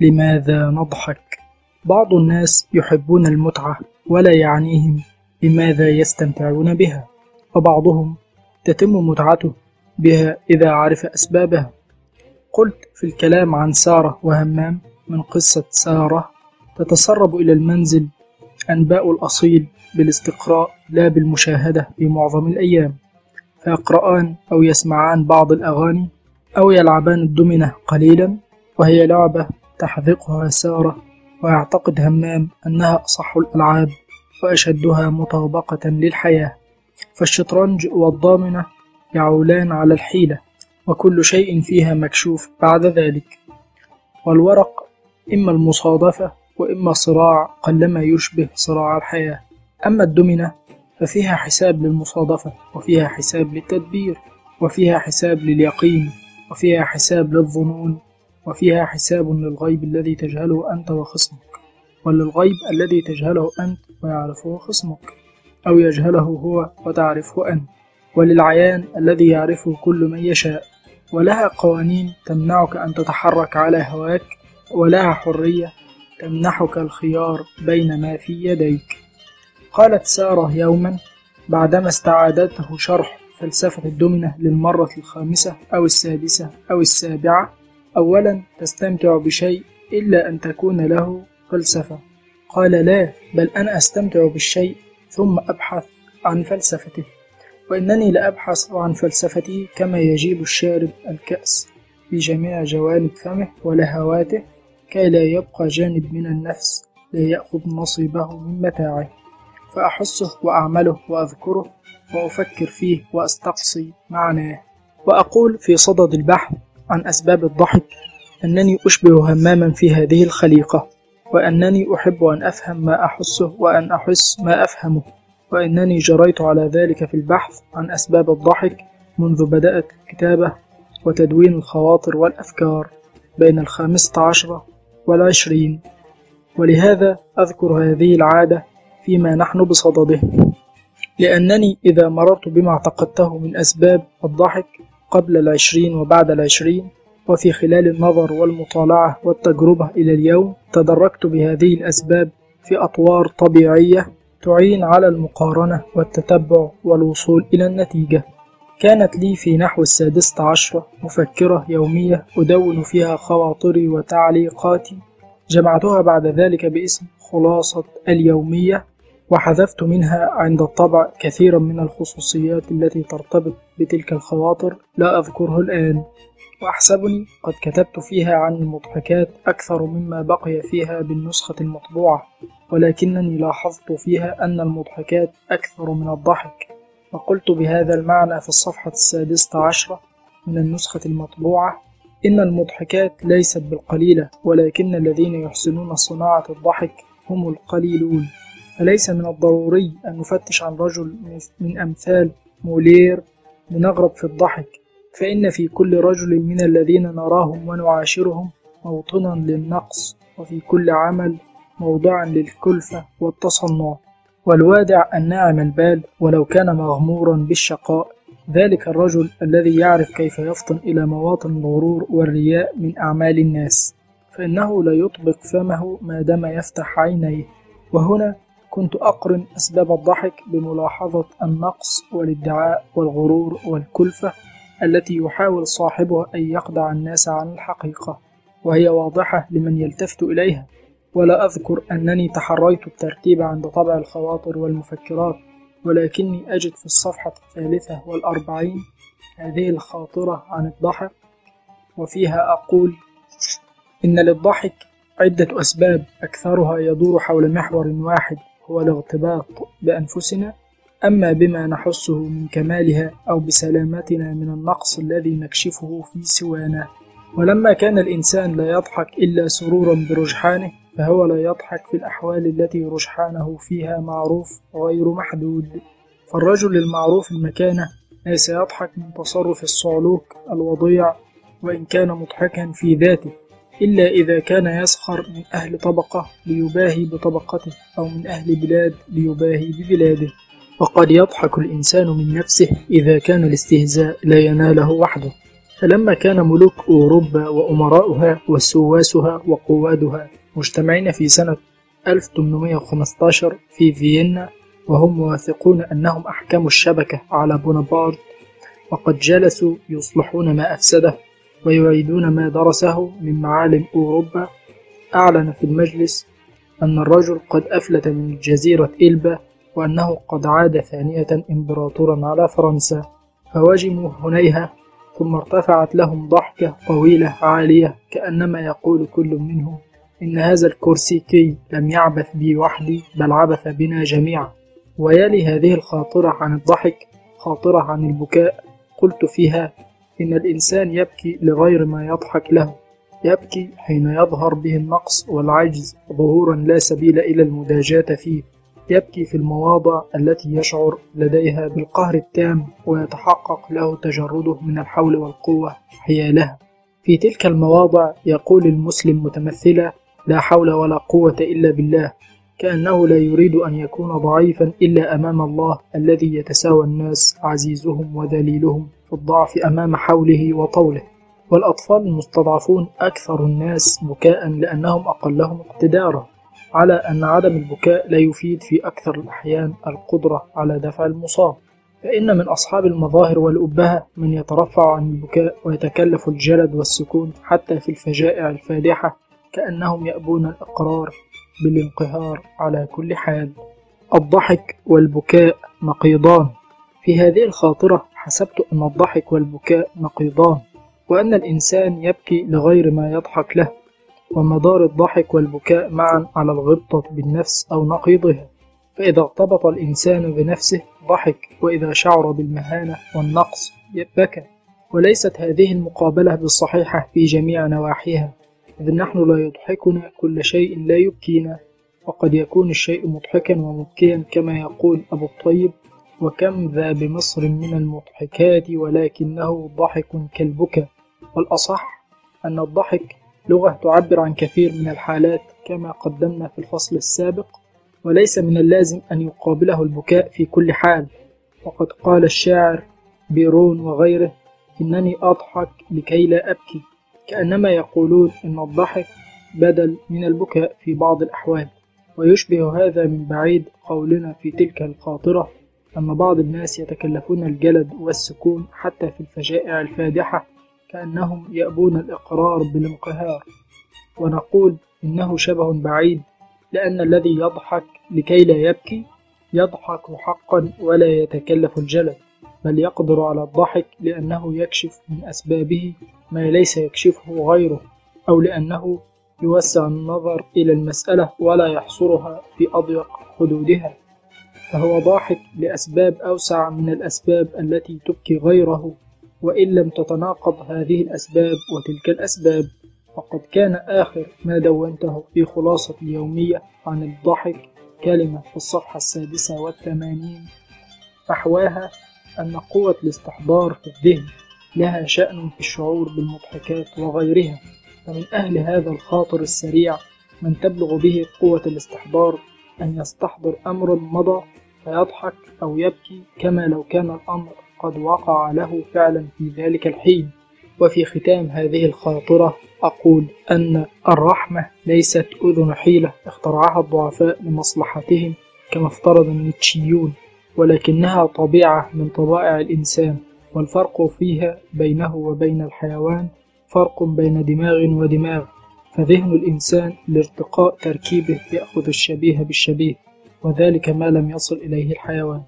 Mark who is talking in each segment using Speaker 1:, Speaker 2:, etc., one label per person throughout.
Speaker 1: لماذا نضحك؟ بعض الناس يحبون المتعة ولا يعنيهم بماذا يستمتعون بها وبعضهم تتم متعته بها إذا عرف أسبابها. قلت في الكلام عن سارة وهمام من قصة سارة تتسرب إلى المنزل أنباء الأصيل بالاستقراء لا بالمشاهدة في معظم الأيام. فيقرآن أو يسمعان بعض الأغاني أو يلعبان الدمنة قليلا وهي لعبة تحذقها سارة ويعتقد همام أنها أصح الألعاب وأشدها مطابقة للحياة. فالشطرنج والضامنة يعولان على الحيلة وكل شيء فيها مكشوف بعد ذلك. والورق إما المصادفة وإما صراع قلما يشبه صراع الحياة. أما الدمنة ففيها حساب للمصادفة وفيها حساب للتدبير وفيها حساب لليقين وفيها حساب للظنون. وفيها حساب للغيب الذي تجهله أنت وخصمك وللغيب الذي تجهله أنت ويعرفه خصمك أو يجهله هو وتعرفه أنت وللعيان الذي يعرفه كل من يشاء. ولها قوانين تمنعك أن تتحرك على هواك ولها حرية تمنحك الخيار بين ما في يديك. قالت سارة يوما بعدما استعادته شرح فلسفة الدمنة للمرة الخامسة أو السادسة أو السابعة أولا تستمتع بشيء إلا أن تكون له فلسفة. قال لا بل أنا أستمتع بالشيء ثم أبحث عن فلسفته. وإنني لأبحث عن فلسفته كما يجيب الشارب الكأس في جميع جوانب فمه ولهواته كي لا يبقى جانب من النفس لا يأخذ نصيبه من متاعه. فأحسه وأعمله وأذكره وأفكر فيه وأستقصي معناه. وأقول في صدد البحث عن أسباب الضحك أنني أشبه هماما في هذه الخليقة وأنني أحب أن أفهم ما أحسه وأن أحس ما أفهمه وأنني جريت على ذلك في البحث عن أسباب الضحك منذ بدأت الكتابة وتدوين الخواطر والأفكار بين الخامسة عشرة والعشرين. ولهذا أذكر هذه العادة فيما نحن بصدده لأنني إذا مررت بما اعتقدته من أسباب الضحك قبل العشرين وبعد العشرين وفي خلال النظر والمطالعة والتجربة إلى اليوم تدركت بهذه الأسباب في أطوار طبيعية تعين على المقارنة والتتبع والوصول إلى النتيجة. كانت لي في نحو السادسة عشرة مفكرة يومية أدون فيها خواطري وتعليقاتي. جمعتها بعد ذلك باسم خلاصة اليومية وحذفت منها عند الطبع كثيرا من الخصوصيات التي ترتبط بتلك الخواطر. لا أذكره الآن. وأحسبني قد كتبت فيها عن المضحكات أكثر مما بقي فيها بالنسخة المطبوعة ولكنني لاحظت فيها أن المضحكات أكثر من الضحك. وقلت بهذا المعنى في الصفحة السادسة عشرة من النسخة المطبوعة إن المضحكات ليست بالقليلة ولكن الذين يحسنون صناعة الضحك هم القليلون. فليس من الضروري أن نفتش عن رجل من أمثال مولير لنغرب في الضحك؟ فإن في كل رجل من الذين نراهم ونعاشرهم موطنا للنقص وفي كل عمل موضعا للكلفة والتصنع. والوادع الناعم البال ولو كان مغمورا بالشقاء. ذلك الرجل الذي يعرف كيف يفطن إلى مواطن الغرور والرياء من أعمال الناس. فإنه لا يطبق فمه ما دام يفتح عينيه. وهنا كنت أقرن أسباب الضحك بملاحظة النقص والادعاء والغرور والكلفة التي يحاول صاحبها أن يخدع الناس عن الحقيقة وهي واضحة لمن يلتفت إليها. ولا أذكر أنني تحريت الترتيب عند طبع الخواطر والمفكرات ولكني أجد في الصفحة الثالثة والأربعين هذه الخاطرة عن الضحك وفيها أقول إن للضحك عدة أسباب أكثرها يدور حول محور واحد هو الارتباط بأنفسنا أما بما نحسه من كمالها أو بسلامتنا من النقص الذي نكشفه في سوانا. ولما كان الإنسان لا يضحك إلا سرورا برجحانه فهو لا يضحك في الأحوال التي رجحانه فيها معروف غير محدود. فالرجل المعروف المكانة ليس يضحك من تصرف الصعلوك الوضيع وإن كان مضحكا في ذاته. إلا إذا كان يسخر من أهل طبقة ليباهي بطبقته أو من أهل بلاد ليباهي ببلاده. وقد يضحك الإنسان من نفسه إذا كان الاستهزاء لا يناله وحده. فلما كان ملوك أوروبا وأمراؤها وسواسها وقوادها مجتمعين في سنة 1815 في فيينا وهم واثقون أنهم أحكموا الشبكة على بونابرت وقد جلسوا يصلحون ما أفسده. ويعيدون ما درسه من معالم أوروبا. أعلن في المجلس أن الرجل قد أفلت من جزيرة إلبا وأنه قد عاد ثانية إمبراطورا على فرنسا فوجموا هنيها ثم ارتفعت لهم ضحكة طويلة عالية كأنما يقول كل منهم إن هذا الكورسيكي لم يعبث بي وحدي بل عبث بنا جميعا. ويلي هذه الخاطرة عن الضحك خاطرة عن البكاء قلت فيها إن الإنسان يبكي لغير ما يضحك له يبكي حين يظهر به النقص والعجز ظهورا لا سبيل إلى المداجاة فيه يبكي في المواضع التي يشعر لديها بالقهر التام ويتحقق له تجرده من الحول والقوة حيالها في تلك المواضع يقول المسلم متمثلا لا حول ولا قوة إلا بالله كأنه لا يريد أن يكون ضعيفا إلا أمام الله الذي يتساوى الناس عزيزهم وذليلهم في الضعف أمام حوله وطوله. والأطفال المستضعفون أكثر الناس بكاء لأنهم أقلهم اقتدارا. على أن عدم البكاء لا يفيد في أكثر الأحيان القدرة على دفع المصاب. فإن من أصحاب المظاهر والأبهة من يترفع عن البكاء ويتكلف الجلد والسكون حتى في الفجائع الفادحة كأنهم يأبون الإقرار بالانقهار على كل حال. الضحك والبكاء نقيضان في هذه الخاطرة حسبت أن الضحك والبكاء نقيضان وأن الإنسان يبكي لغير ما يضحك له. ومدار الضحك والبكاء معا على الغبطة بالنفس أو نقيضها. فإذا ارتبط الإنسان بنفسه ضحك وإذا شعر بالمهانة والنقص بكى. وليست هذه المقابلة بالصحيحة في جميع نواحيها. إذ نحن لا يضحكنا كل شيء لا يبكينا وقد يكون الشيء مضحكا ومبكيا كما يقول أبو الطيب وكم ذا بمصر من المضحكات ولكنه ضحك كالبكا. والأصح أن الضحك لغة تعبر عن كثير من الحالات كما قدمنا في الفصل السابق وليس من اللازم أن يقابله البكاء في كل حال. وقد قال الشاعر بيرون وغيره إنني أضحك لكي لا أبكي. كأنما يقولون إن الضحك بدل من البكاء في بعض الأحوال ويشبه هذا من بعيد قولنا في تلك الخاطرة أن بعض الناس يتكلفون الجلد والسكون حتى في الفجائع الفادحة كأنهم يأبون الإقرار بالانقهار. ونقول إنه شبه بعيد لأن الذي يضحك لكي لا يبكي يضحك حقا ولا يتكلف الجلد. بل يقدر على الضحك لأنه يكشف من أسبابه ما ليس يكشفه غيره أو لأنه يوسع النظر إلى المسألة ولا يحصرها في أضيق حدودها. فهو ضاحك لأسباب أوسع من الأسباب التي تبكي غيره وإن لم تتناقض هذه الأسباب وتلك الأسباب فقد كان آخر ما دونته في خلاصة اليومية عن الضحك كلمة في الصفحة السادسة والثمانين فحواها أن قوة الاستحضار في الذهن لها شأن في الشعور بالمضحكات وغيرها فمن أهل هذا الخاطر السريع من تبلغ به قوة الاستحضار أن يستحضر أمر مضى فيضحك أو يبكي كما لو كان الأمر قد وقع له فعلا في ذلك الحين. وفي ختام هذه الخاطرة أقول أن الرحمة ليست أذن حيلة اخترعها الضعفاء لمصلحتهم كما افترض النيتشيون ولكنها طبيعة من طبائع الإنسان والفرق فيها بينه وبين الحيوان فرق بين دماغ ودماغ. فذهن الإنسان لارتقاء تركيبه يأخذ الشبيه بالشبيه وذلك ما لم يصل إليه الحيوان.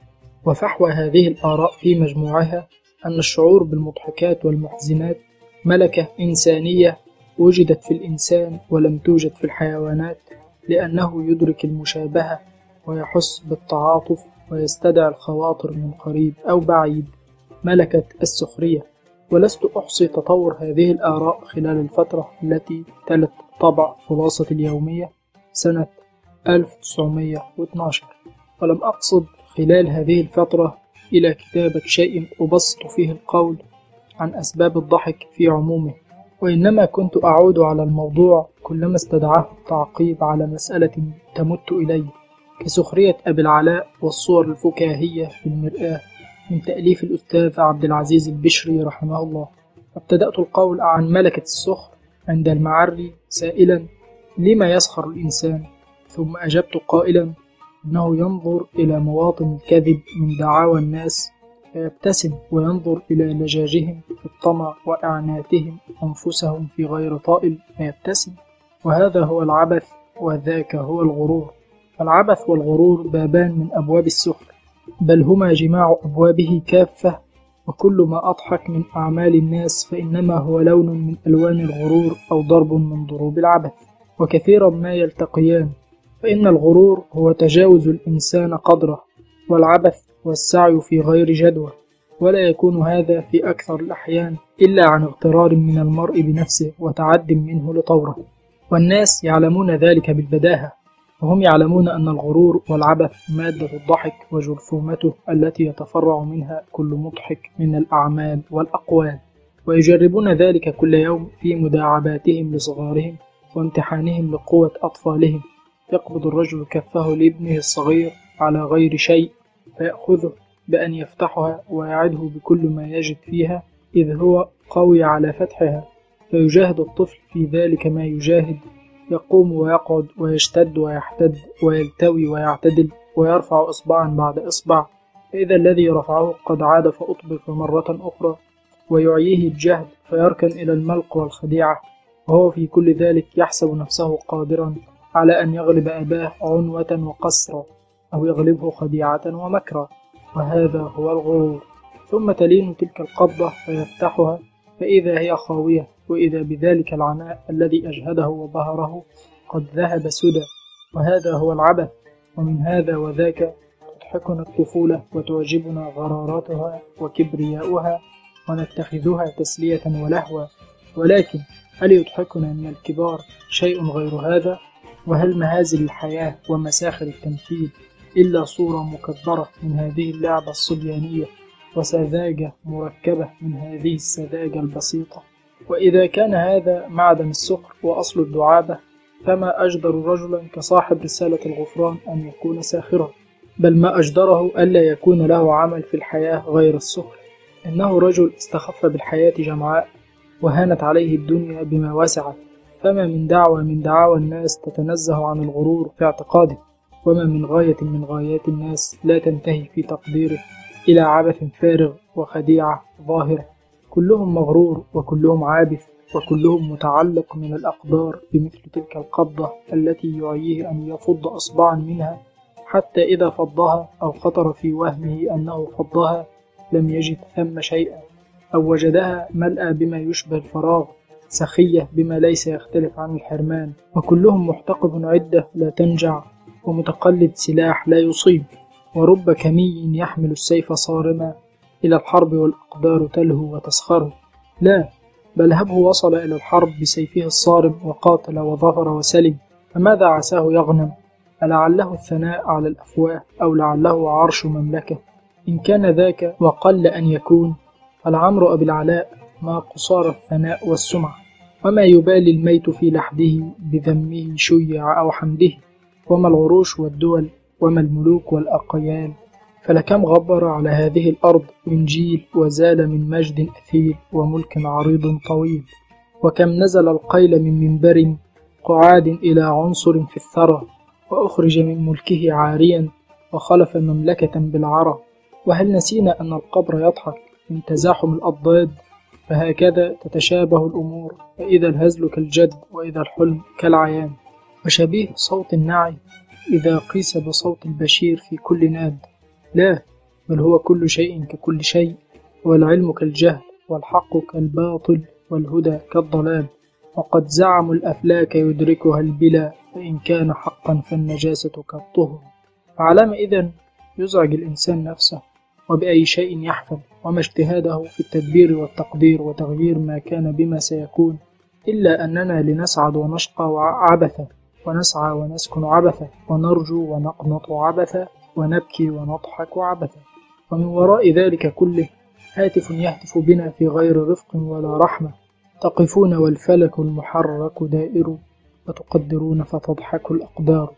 Speaker 1: وفحوى هذه الآراء في مجموعها أن الشعور بالمضحكات والمحزنات ملكة إنسانية وجدت في الإنسان ولم توجد في الحيوانات لأنه يدرك المشابهة ويحس بالتعاطف ويستدعي الخواطر من قريب أو بعيد. ملكة السخرية. ولست أحصي تطور هذه الآراء خلال الفترة التي تلت طبع خلاصة اليومية سنة 1912 ولم أقصد خلال هذه الفترة إلى كتابة شيء أبسط فيه القول عن أسباب الضحك في عمومه. وإنما كنت أعود على الموضوع كلما استدعاه التعقيب على مسألة تمت إلي كسخرية أبي العلاء والصور الفكاهية في المرآة من تأليف الأستاذ عبد العزيز البشري رحمه الله. ابتدأت القول عن ملكة السخر عند المعري سائلا لما يسخر الإنسان؟ ثم أجبت قائلا إنه ينظر إلى مواطن الكذب من دعاوى الناس فيبتسم وينظر إلى لجاجهم في الطمع وإعناتهم أنفسهم في غير طائل فيبتسم وهذا هو العبث وذاك هو الغرور. فالعبث والغرور بابان من أبواب السخر بل هما جماع أبوابه كافة وكل ما أضحك من أعمال الناس فإنما هو لون من ألوان الغرور أو ضرب من ضروب العبث. وكثيرا ما يلتقيان فإن الغرور هو تجاوز الإنسان قدره والعبث والسعي في غير جدوى. ولا يكون هذا في أكثر الأحيان إلا عن اغترار من المرء بنفسه وتعد منه لطوره. والناس يعلمون ذلك بالبداهة. وهم يعلمون أن الغرور والعبث مادة الضحك وجرثومته التي يتفرع منها كل مضحك من الأعمال والأقوال ويجربون ذلك كل يوم في مداعباتهم لصغارهم وامتحانهم لقوة أطفالهم. يقبض الرجل كفه لابنه الصغير على غير شيء فيأخذه بأن يفتحها ويعده بكل ما يجد فيها إذ هو قوي على فتحها. فيجاهد الطفل في ذلك ما يجاهد. يقوم ويقعد ويشتد ويحتد ويلتوي ويعتدل ويرفع إصبعا بعد إصبع. فإذا الذي رفعه قد عاد فأطبق مرة أخرى ويعييه الجهد فيركن إلى الملق والخديعة. وهو في كل ذلك يحسب نفسه قادرا على أن يغلب أباه عنوة وقسرا أو يغلبه خديعة ومكرا. وهذا هو الغرور. ثم تلين تلك القبضة فيفتحها فإذا هي خاوية وإذا بذلك العناء الذي أجهده وبهره قد ذهب سدى. وهذا هو العبث ومن هذا وذاك تضحكنا الطفولة وتعجبنا غراراتها وكبرياؤها ونتخذها تسلية ولهوا ولكن هل يضحكنا من الكبار شيء غير هذا؟ وهل مهازل الحياة ومساخر التمثيل إلا صورة مكبرة من هذه اللعبة الصبيانية؟ وسذاجة مركبة من هذه السذاجة البسيطة. وإذا كان هذا معدن السكر وأصل الدعابة فما أجدر رجلا كصاحب رسالة الغفران أن يكون ساخرا بل ما أجدره ألا يكون له عمل في الحياة غير السكر. إنه رجل استخف بالحياة جمعاء وهانت عليه الدنيا بما وسعت. فما من دعوة من دعاوى الناس تتنزه عن الغرور في اعتقاده وما من غاية من غايات الناس لا تنتهي في تقديره. إلى عبث فارغ وخديعة ظاهرة كلهم مغرور وكلهم عابث وكلهم متعلق من الأقدار بمثل تلك القبضة التي يعيه أن يفض أصبعا منها حتى إذا فضها أو خطر في وهمه أنه فضها لم يجد ثم شيئا أو وجدها ملأى بما يشبه الفراغ سخية بما ليس يختلف عن الحرمان وكلهم محتقب عدة لا تنجع ومتقلد سلاح لا يصيب. ورب كمي يحمل السيف صارما إلى الحرب والأقدار تلهو وتسخر. لا بل هبه وصل إلى الحرب بسيفه الصارم وقاتل وظفر وسلم. فماذا عساه يغنم؟ ألعله الثناء على الأفواه أو لعله عرش مملكة؟ إن كان ذاك وقل أن يكون فالعمر أبي العلاء ما قصار الثناء والسمعة وما يبالي الميت في لحده بذمه شيع أو حمده؟ وما العروش والدول وما الملوك والأقيال فلكم غبر على هذه الأرض من جيل وزال من مجد أثيل وملك عريض طويل. وكم نزل القيل من منبر قعاد إلى عنصر في الثرى وأخرج من ملكه عاريا وخلف مملكة بالعرى. وهل نسينا أن القبر يضحك من تزاحم الأضداد؟ فهكذا تتشابه الأمور فإذا الهزل كالجد وإذا الحلم كالعيان. وشبيه صوت النعي إذا قيس بصوت البشير في كل ناد. لا بل هو كل شيء ككل شيء والعلم كالجهل والحق كالباطل والهدى كالضلال. وقد زعموا الأفلاك يدركها البلا فإن كان حقا فالنجاسة كالطهر. فعلام إذن يزعج الإنسان نفسه وبأي شيء يحفل وما اجتهاده في التدبير والتقدير وتغيير ما كان بما سيكون إلا أننا لنسعد ونشقى عبثا ونسعى ونسكن عبثا ونرجو ونقنط عبثا ونبكي ونضحك عبثا. ومن وراء ذلك كله هاتف يهتف بنا في غير رفق ولا رحمة. تقفون والفلك المحرك دائر وتقدرون فتضحك الأقدار.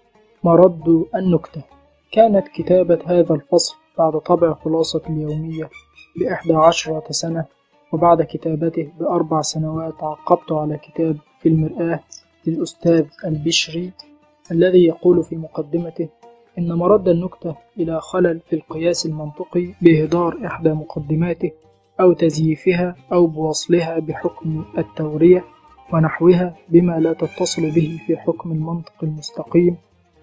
Speaker 1: مرد النكتة. كانت كتابة هذا الفصل بعد طبع خلاصة اليومية بإحدى عشرة سنة وبعد كتابته بأربع سنوات عقبت على كتاب في المرآة. للأستاذ البشري الذي يقول في مقدمته إن مرد النكتة إلى خلل في القياس المنطقي بإهدار إحدى مقدماته أو تزييفها أو بوصلها بحكم التورية ونحوها بما لا تتصل به في حكم المنطق المستقيم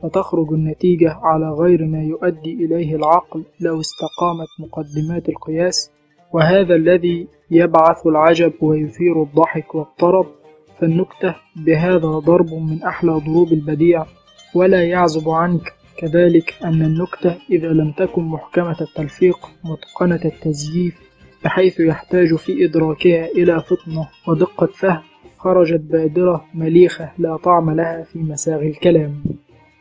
Speaker 1: فتخرج النتيجة على غير ما يؤدي إليه العقل لو استقامت مقدمات القياس وهذا الذي يبعث العجب ويثير الضحك والطرب فالنكتة بهذا ضرب من أحلى ضروب البديع ولا يعزب عنك. كذلك أن النكتة إذا لم تكن محكمة التلفيق متقنة التزييف بحيث يحتاج في إدراكها إلى فطنة ودقة فهم خرجت بادرة مليخة لا طعم لها في مساغ الكلام.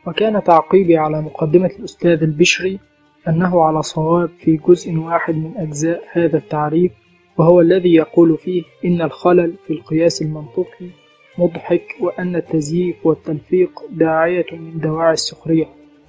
Speaker 1: وكان تعقيبي على مقدمة الأستاذ البشري أنه على صواب في جزء واحد من أجزاء هذا التعريف وهو الذي يقول فيه إن الخلل في القياس المنطقي مضحك وأن التزييف والتلفيق داعية من دواعي السخرية.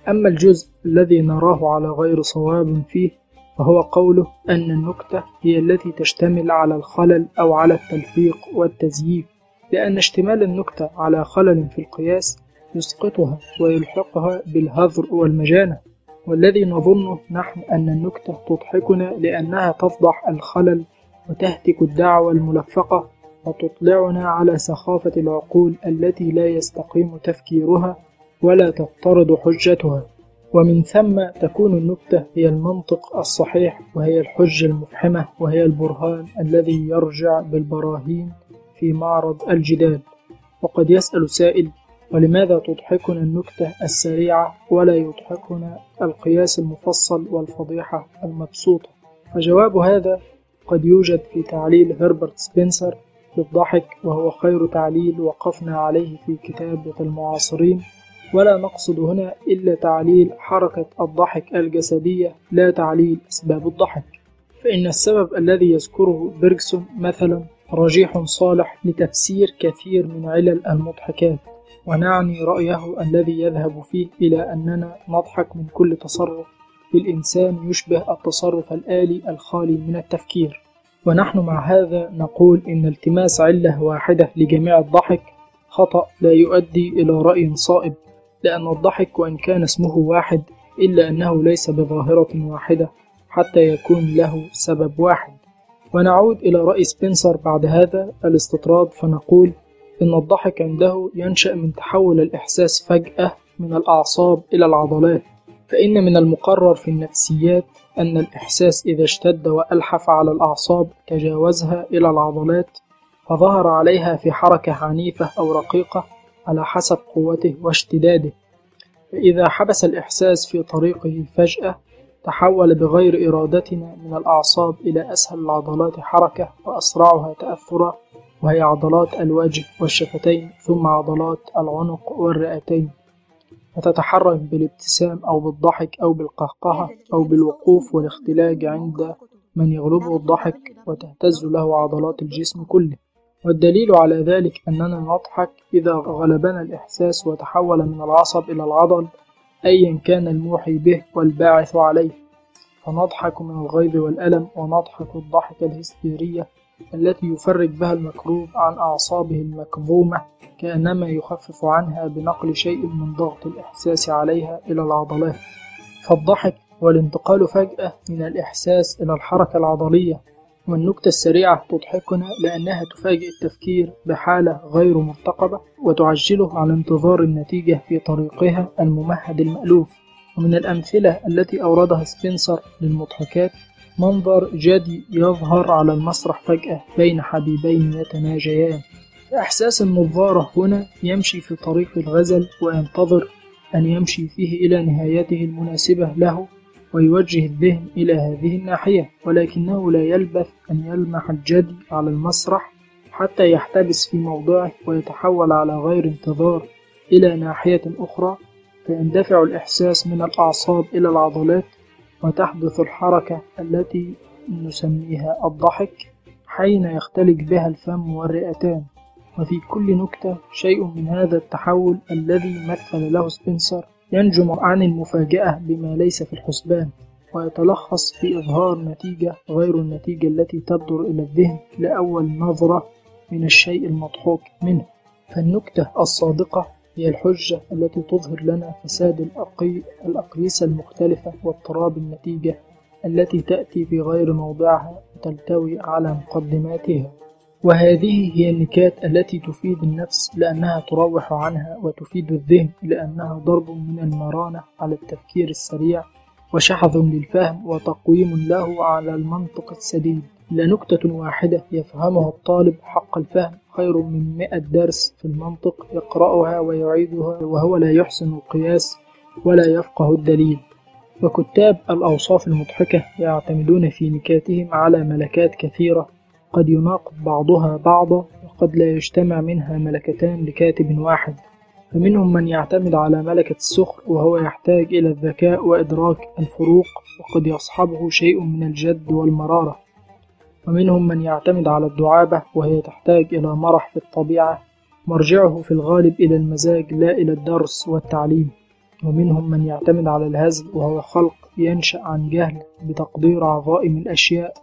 Speaker 1: أما الجزء الذي نراه على غير صواب فيه فهو قوله أن النكتة هي التي تشتمل على الخلل أو على التلفيق والتزييف لأن اشتمال النكتة على خلل في القياس يسقطها ويلحقها بالهذر والمجانة. والذي نظنه نحن أن النكتة تضحكنا لأنها تفضح الخلل وتهتك الدعوة الملفقة وتطلعنا على سخافة العقول التي لا يستقيم تفكيرها ولا تضطرد حجتها. ومن ثم تكون النكتة هي المنطق الصحيح وهي الحجة المفحمة وهي البرهان الذي يرجع بالبراهين في معرض الجدال. وقد يسأل سائل ولماذا تضحكنا النكتة السريعة ولا يضحكنا القياس المفصل والفضيحة المبسوطة؟ فجواب هذا قد يوجد في تعليل هربرت سبنسر بالضحك وهو خير تعليل وقفنا عليه في كتابة المعاصرين. ولا نقصد هنا إلا تعليل حركة الضحك الجسدية لا تعليل أسباب الضحك. فإن السبب الذي يذكره بيرجسون مثلا رجيح صالح لتفسير كثير من علل المضحكات. ونعني رأيه الذي يذهب فيه إلى أننا نضحك من كل تصرف في الإنسان يشبه التصرف الآلي الخالي من التفكير. ونحن مع هذا نقول إن التماس علة واحدة لجميع الضحك خطأ لا يؤدي إلى رأي صائب لأن الضحك وإن كان اسمه واحد إلا أنه ليس بظاهرة واحدة حتى يكون له سبب واحد. ونعود إلى رأي سبنسر بعد هذا الاستطراد فنقول إن الضحك عنده ينشأ من تحول الإحساس فجأة من الأعصاب إلى العضلات. فإن من المقرر في النفسيات أن الإحساس إذا اشتد وألحف على الأعصاب تجاوزها إلى العضلات فظهر عليها في حركة عنيفة أو رقيقة على حسب قوته واشتداده. فإذا حبس الإحساس في طريقه فجأة تحول بغير إرادتنا من الأعصاب إلى أسهل العضلات حركة وأسرعها تأثرا وهي عضلات الوجه والشفتين ثم عضلات العنق والرئتين. فتتحرك بالابتسام أو بالضحك أو بالقهقهة أو بالوقوف والاختلاج عند من يغلبه الضحك وتهتز له عضلات الجسم كله. والدليل على ذلك أننا نضحك إذا غلبنا الإحساس وتحول من العصب إلى العضل أيا كان الموحي به والباعث عليه. فنضحك من الغيظ والألم ونضحك الضحكة الهستيرية التي يفرج بها المكروب عن أعصابه المكظومة كأنما يخفف عنها بنقل شيء من ضغط الإحساس عليها إلى العضلات. فالضحك والانتقال فجأة من الإحساس إلى الحركة العضلية والنكتة السريعة تضحكنا لأنها تفاجئ التفكير بحالة غير مرتقبة وتعجله على انتظار النتيجة في طريقها الممهد المألوف. ومن الأمثلة التي أوردها سبنسر للمضحكات منظر جدي يظهر على المسرح فجأة بين حبيبين يتناجيان. إحساس النظارة هنا يمشي في طريق الغزل وينتظر أن يمشي فيه إلى نهايته المناسبة له ويوجه الذهن إلى هذه الناحية ولكنه لا يلبث أن يلمح الجدي على المسرح حتى يحتبس في موضعه ويتحول على غير انتظار إلى ناحية أخرى فيندفع الإحساس من الأعصاب إلى العضلات وتحدث الحركة التي نسميها الضحك حين يختلج بها الفم والرئتان. وفي كل نكتة شيء من هذا التحول الذي مثل له سبنسر ينجم عن المفاجأة بما ليس في الحسبان ويتلخص في إظهار نتيجة غير النتيجة التي تبدر إلى الذهن لأول نظرة من الشيء المضحوك منه. فالنكتة الصادقة هي الحجة التي تظهر لنا فساد الأقي... الأقيسة المختلفة واضطراب النتيجة التي تأتي في غير موضعها وتلتوي على مقدماتها. وهذه هي النكات التي تفيد النفس لأنها تروح عنها وتفيد الذهن لأنها ضرب من المرانة على التفكير السريع وشحذ للفهم وتقويم له على المنطق السديد. لنكتة واحدة يفهمها الطالب حق الفهم خير من مئة درس في المنطق يقرأها ويعيدها وهو لا يحسن القياس ولا يفقه الدليل. وكتاب الأوصاف المضحكة يعتمدون في نكاتهم على ملكات كثيرة. قد يناقض بعضها بعضا وقد لا يجتمع منها ملكتان لكاتب واحد. فمنهم من يعتمد على ملكة السخر وهو يحتاج إلى الذكاء وإدراك الفروق وقد يصحبه شيء من الجد والمرارة. ومنهم من يعتمد على الدعابة وهي تحتاج إلى مرح في الطبيعة. مرجعه في الغالب إلى المزاج لا إلى الدرس والتعليم. ومنهم من يعتمد على الهزل وهو خلق ينشأ عن جهل بتقدير عظائم الأشياء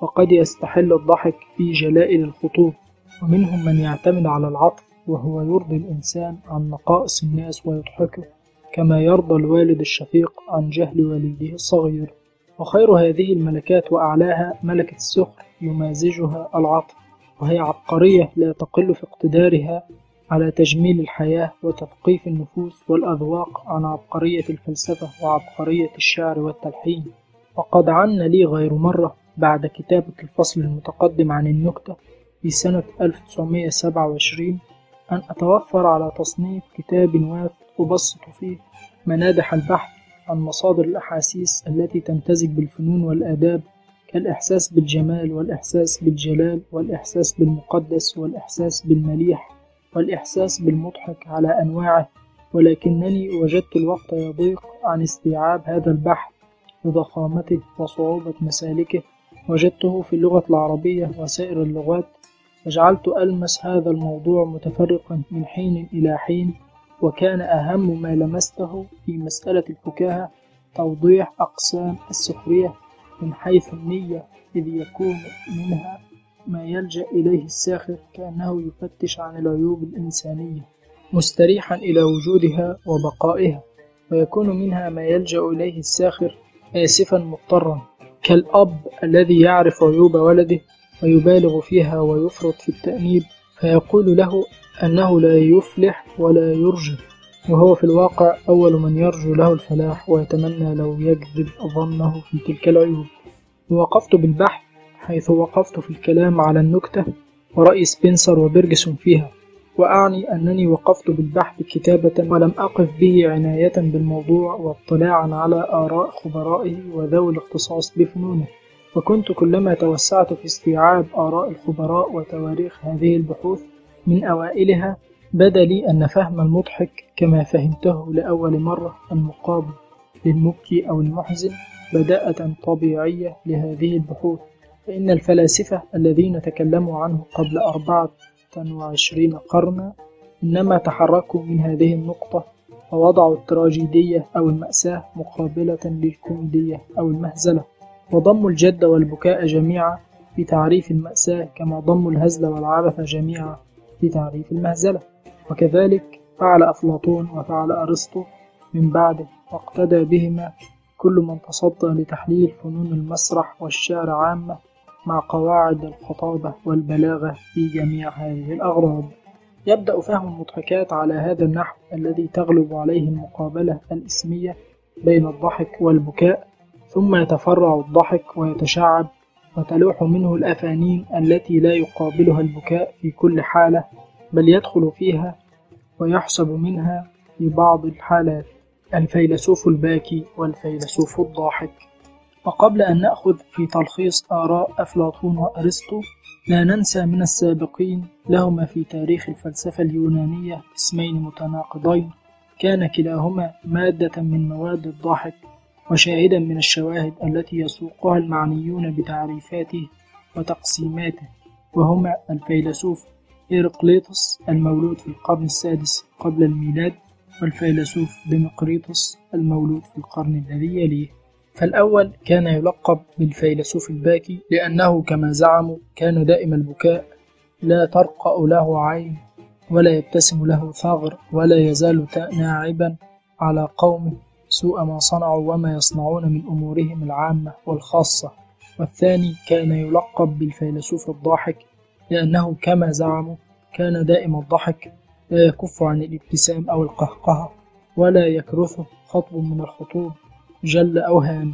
Speaker 1: وقد يستحل الضحك في جلائل الخطوب ومنهم من يعتمد على العطف وهو يرضي الإنسان عن نقائص الناس ويضحكه كما يرضى الوالد الشفيق عن جهل والده الصغير. وخير هذه الملكات وأعلاها ملكة السخر يمازجها العطف وهي عبقرية لا تقل في اقتدارها على تجميل الحياة وتثقيف النفوس والأذواق عن عبقرية الفلسفة وعبقرية الشعر والتلحين. وقد عن لي غير مرة بعد كتابة الفصل المتقدم عن النكتة في سنة 1927 أن أتوفر على تصنيف كتاب واف أبسط فيه منادح البحث عن مصادر الأحاسيس التي تمتزج بالفنون والآداب كالإحساس بالجمال والإحساس بالجلال والإحساس بالمقدس والإحساس بالمليح والإحساس بالمضحك على أنواعه. ولكنني وجدت الوقت يضيق عن استيعاب هذا البحث بضخامته وصعوبة مسالكه. وجدته في اللغة العربية وسائر اللغات فجعلت ألمس هذا الموضوع متفرقا من حين إلى حين وكان أهم ما لمسته في مسألة الفكاهة توضيح أقسام السخرية من حيث النية إذ يكون منها ما يلجأ إليه الساخر كأنه يفتش عن العيوب الإنسانية مستريحا إلى وجودها وبقائها ويكون منها ما يلجأ إليه الساخر آسفا مضطرا كالأب الذي يعرف عيوب ولده ويبالغ فيها ويفرط في التأنيب فيقول له أنه لا يفلح ولا يرجى وهو في الواقع أول من يرجو له الفلاح ويتمنى لو يكذب ظنه في تلك العيوب. ووقفت بالبحث حيث وقفت في الكلام على النكتة ورأي سبنسر وبرجسون فيها وأعني أنني وقفت بالبحث كتابة ولم أقف به عناية بالموضوع واطلاعا على آراء خبرائه وذوي الاختصاص بفنونه. وكنت كلما توسعت في استيعاب آراء الخبراء وتواريخ هذه البحوث من أوائلها بدا لي أن فهم المضحك كما فهمته لأول مرة المقابل للمبكي أو المحزن بداءة طبيعية لهذه البحوث. فإن الفلاسفة الذين تكلموا عنه قبل أربعة وعشرين قرنا إنما تحركوا من هذه النقطة فوضعوا التراجيدية أو المأساة مقابلة للكوميدية أو المهزلة. وضموا الجد والبكاء جميعا في تعريف المأساة كما ضموا الهزل والعبث جميعا في تعريف المهزلة. وكذلك فعل أفلاطون وفعل أرسطو من بعده واقتدى بهما كل من تصدى لتحليل فنون المسرح والشعر عامة مع قواعد الخطابة والبلاغة في جميع هذه الأغراض. يبدأ فهم المضحكات على هذا النحو الذي تغلب عليه المقابلة الإسمية بين الضحك والبكاء. ثم يتفرع الضحك ويتشعب وتلوح منه الأفانين التي لا يقابلها البكاء في كل حالة بل يدخل فيها ويحسب منها في بعض الحالات الفيلسوف الباكي والفيلسوف الضاحك. وقبل أن نأخذ في تلخيص آراء أفلاطون وأرسطو لا ننسى من السابقين لهما في تاريخ الفلسفة اليونانية اسمين متناقضين. كان كلاهما مادة من مواد الضحك وشاهدا من الشواهد التي يسوقها المعنيون بتعريفاته وتقسيماته وهما الفيلسوف إيرقليطس المولود في القرن السادس قبل الميلاد والفيلسوف ديمقريطس المولود في القرن الذي يليه. فالأول كان يلقب بالفيلسوف الباكي لأنه كما زعموا كان دائم البكاء لا ترقأ له عين ولا يبتسم له ثغر ولا يزال ناعبا على قومه سوء ما صنعوا وما يصنعون من أمورهم العامة والخاصة. والثاني كان يلقب بالفيلسوف الضاحك لأنه كما زعموا كان دائم الضحك لا يكف عن الابتسام أو القهقهة ولا يكرثه خطب من الخطوب جل أو هان.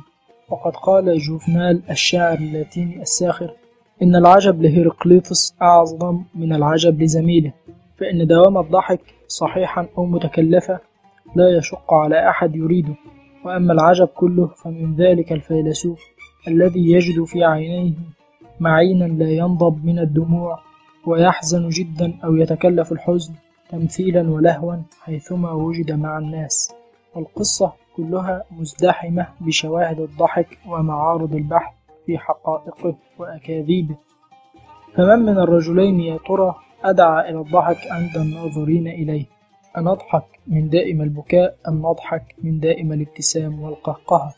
Speaker 1: وقد قال جوفنال الشاعر اللاتيني الساخر إن العجب لهيرقليطس أعظم من العجب لزميله فإن دوام الضحك صحيحا أو متكلفة لا يشق على أحد يريده وأما العجب كله فمن ذلك الفيلسوف الذي يجد في عينيه معينا لا ينضب من الدموع ويحزن جدا أو يتكلف الحزن تمثيلا ولهوا حيثما وجد مع الناس. والقصة كلها مزدحمة بشواهد الضحك ومعارض البحث في حقائقه وأكاذيبه. فمن من الرجلين يا ترى؟ أدعى إلى الضحك عند الناظرين إليه. أنضحك من دائم البكاء أم نضحك من دائم الابتسام والقهقهة.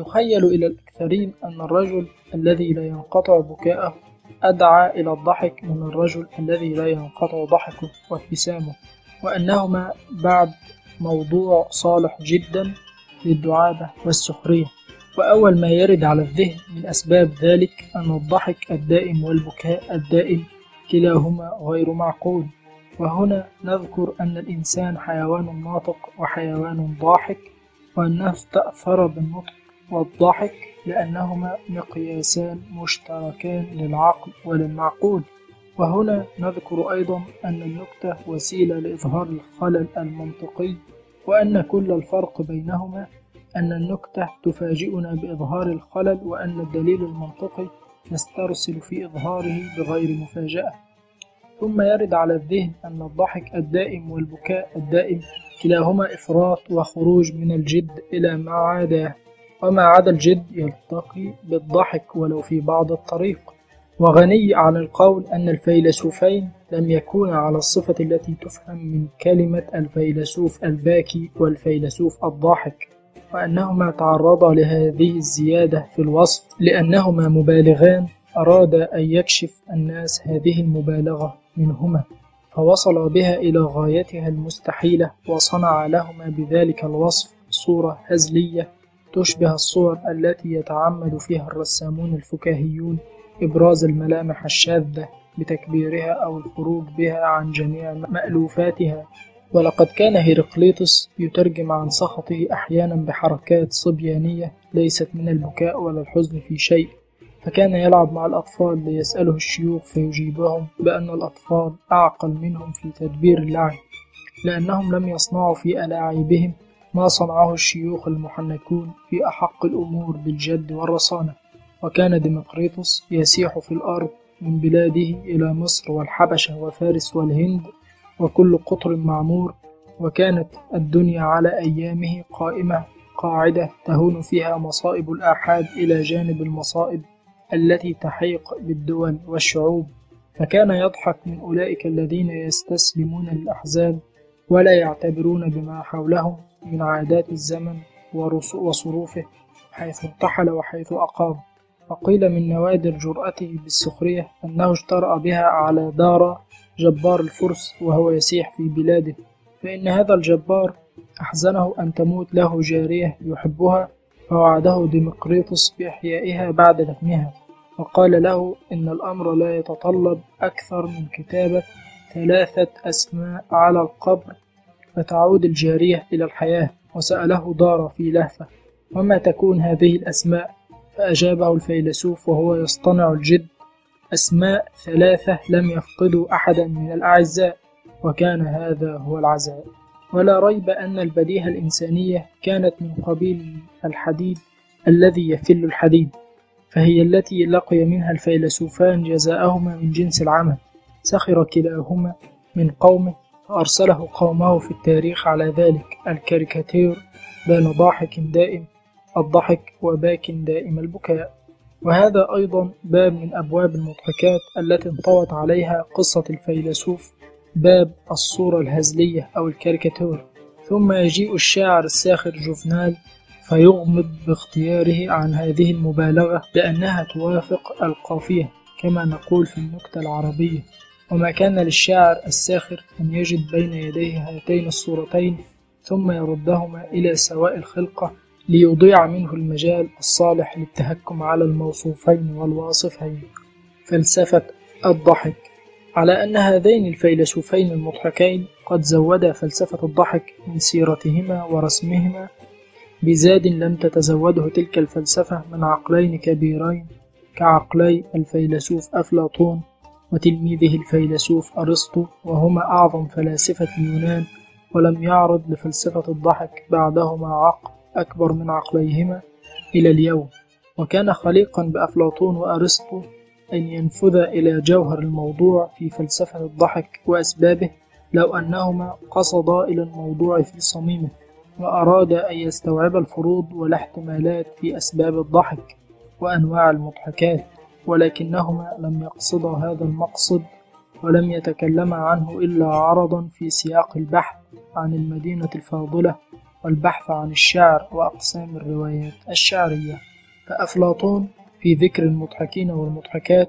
Speaker 1: يخيل إلى الأكثرين أن الرجل الذي لا ينقطع بكاءه أدعى إلى الضحك من الرجل الذي لا ينقطع ضحكه وابتسامه وأنهما بعد موضوع صالح جدا للدعابة والسخرية. وأول ما يرد على الذهن من أسباب ذلك أن الضحك الدائم والبكاء الدائم كلاهما غير معقول. وهنا نذكر أن الإنسان حيوان ناطق وحيوان ضاحك وأنه استأثر بالنطق والضحك لأنهما مقياسان مشتركان للعقل وللمعقول. وهنا نذكر أيضا أن النكتة وسيلة لإظهار الخلل المنطقي وأن كل الفرق بينهما أن النكتة تفاجئنا بإظهار الخلل وأن الدليل المنطقي نسترسل في إظهاره بغير مفاجأة. ثم يرد على الذهن أن الضحك الدائم والبكاء الدائم كلاهما إفراط وخروج من الجد إلى ما عداه وما عدا الجد يلتقي بالضحك ولو في بعض الطريق. وغني عن القول أن الفيلسوفين لم يكونا على الصفة التي تفهم من كلمة الفيلسوف الباكي والفيلسوف الضاحك وأنهما تعرضا لهذه الزيادة في الوصف لأنهما مبالغان. أراد أن يكشف الناس هذه المبالغة. منهما فوصل بها إلى غايتها المستحيلة وصنع لهما بذلك الوصف صورة هزلية تشبه الصور التي يتعمد فيها الرسامون الفكاهيون إبراز الملامح الشاذة بتكبيرها أو الخروج بها عن جميع مألوفاتها. ولقد كان هيرقليطس يترجم عن سخطه أحيانا بحركات صبيانية ليست من البكاء ولا الحزن في شيء. فكان يلعب مع الأطفال ليسأله الشيوخ فيجيبهم بأن الأطفال أعقل منهم في تدبير اللعب لأنهم لم يصنعوا في ألاعيبهم ما صنعه الشيوخ المحنكون في أحق الأمور بالجد والرصانة. وكان ديمقريطس يسيح في الأرض من بلاده إلى مصر والحبشة وفارس والهند وكل قطر معمور وكانت الدنيا على أيامه قائمة قاعدة تهون فيها مصائب الآحاد إلى جانب المصائب. التي تحيق بالدول والشعوب فكان يضحك من أولئك الذين يستسلمون للأحزان ولا يعتبرون بما حولهم من عادات الزمن وصروفه حيث ارتحل وحيث أقام. وقيل من نوادر جرأته بالسخرية أنه اجترأ بها على دار جبار الفرس وهو يسيح في بلاده فإن هذا الجبار أحزنه أن تموت له جارية يحبها فوعده ديمقريطس بإحيائها بعد دفنها وقال له إن الأمر لا يتطلب أكثر من كتابة ثلاثة أسماء على القبر فتعود الجارية إلى الحياة وسأله دار في لهفة وما تكون هذه الأسماء؟ فأجابه الفيلسوف وهو يصطنع الجد أسماء ثلاثة لم يفقدوا أحدا من الأعزاء وكان هذا هو العزاء. ولا ريب أن البديهة الإنسانية كانت من قبيل الحديد الذي يفل الحديد فهي التي لقي منها الفيلسوفان جزاءهما من جنس العمل سخر كلاهما من قومه فأرسله قومه في التاريخ على ذلك الكاريكاتير بين ضاحك دائم الضحك وباك دائم البكاء. وهذا أيضا باب من أبواب المضحكات التي انطوت عليها قصة الفيلسوف باب الصورة الهزلية أو الكاريكاتور. ثم يجيء الشاعر الساخر جوفنال فيغمض باختياره عن هذه المبالغة لأنها توافق القافية كما نقول في النكتة العربية. وما كان للشاعر الساخر أن يجد بين يديه هاتين الصورتين ثم يردهما إلى سواء الخلقة ليضيع منه المجال الصالح للتهكم على الموصوفين والواصفين. فلسفة الضحك. على أن هذين الفيلسوفين المضحكين قد زودا فلسفة الضحك من سيرتهما ورسمهما بزاد لم تتزوده تلك الفلسفة من عقلين كبيرين كعقلي الفيلسوف أفلاطون وتلميذه الفيلسوف أرسطو وهما أعظم فلاسفة اليونان ولم يعرض لفلسفة الضحك بعدهما عقل أكبر من عقليهما إلى اليوم. وكان خليقا بأفلاطون وأرسطو أن ينفذ إلى جوهر الموضوع في فلسفة الضحك وأسبابه لو أنهما قصدا إلى الموضوع في صميمه وأراد أن يستوعب الفروض والاحتمالات في أسباب الضحك وأنواع المضحكات ولكنهما لم يقصدا هذا المقصد ولم يتكلما عنه إلا عرضا في سياق البحث عن المدينة الفاضلة والبحث عن الشعر وأقسام الروايات الشعرية. فأفلاطون في ذكر المضحكين والمضحكات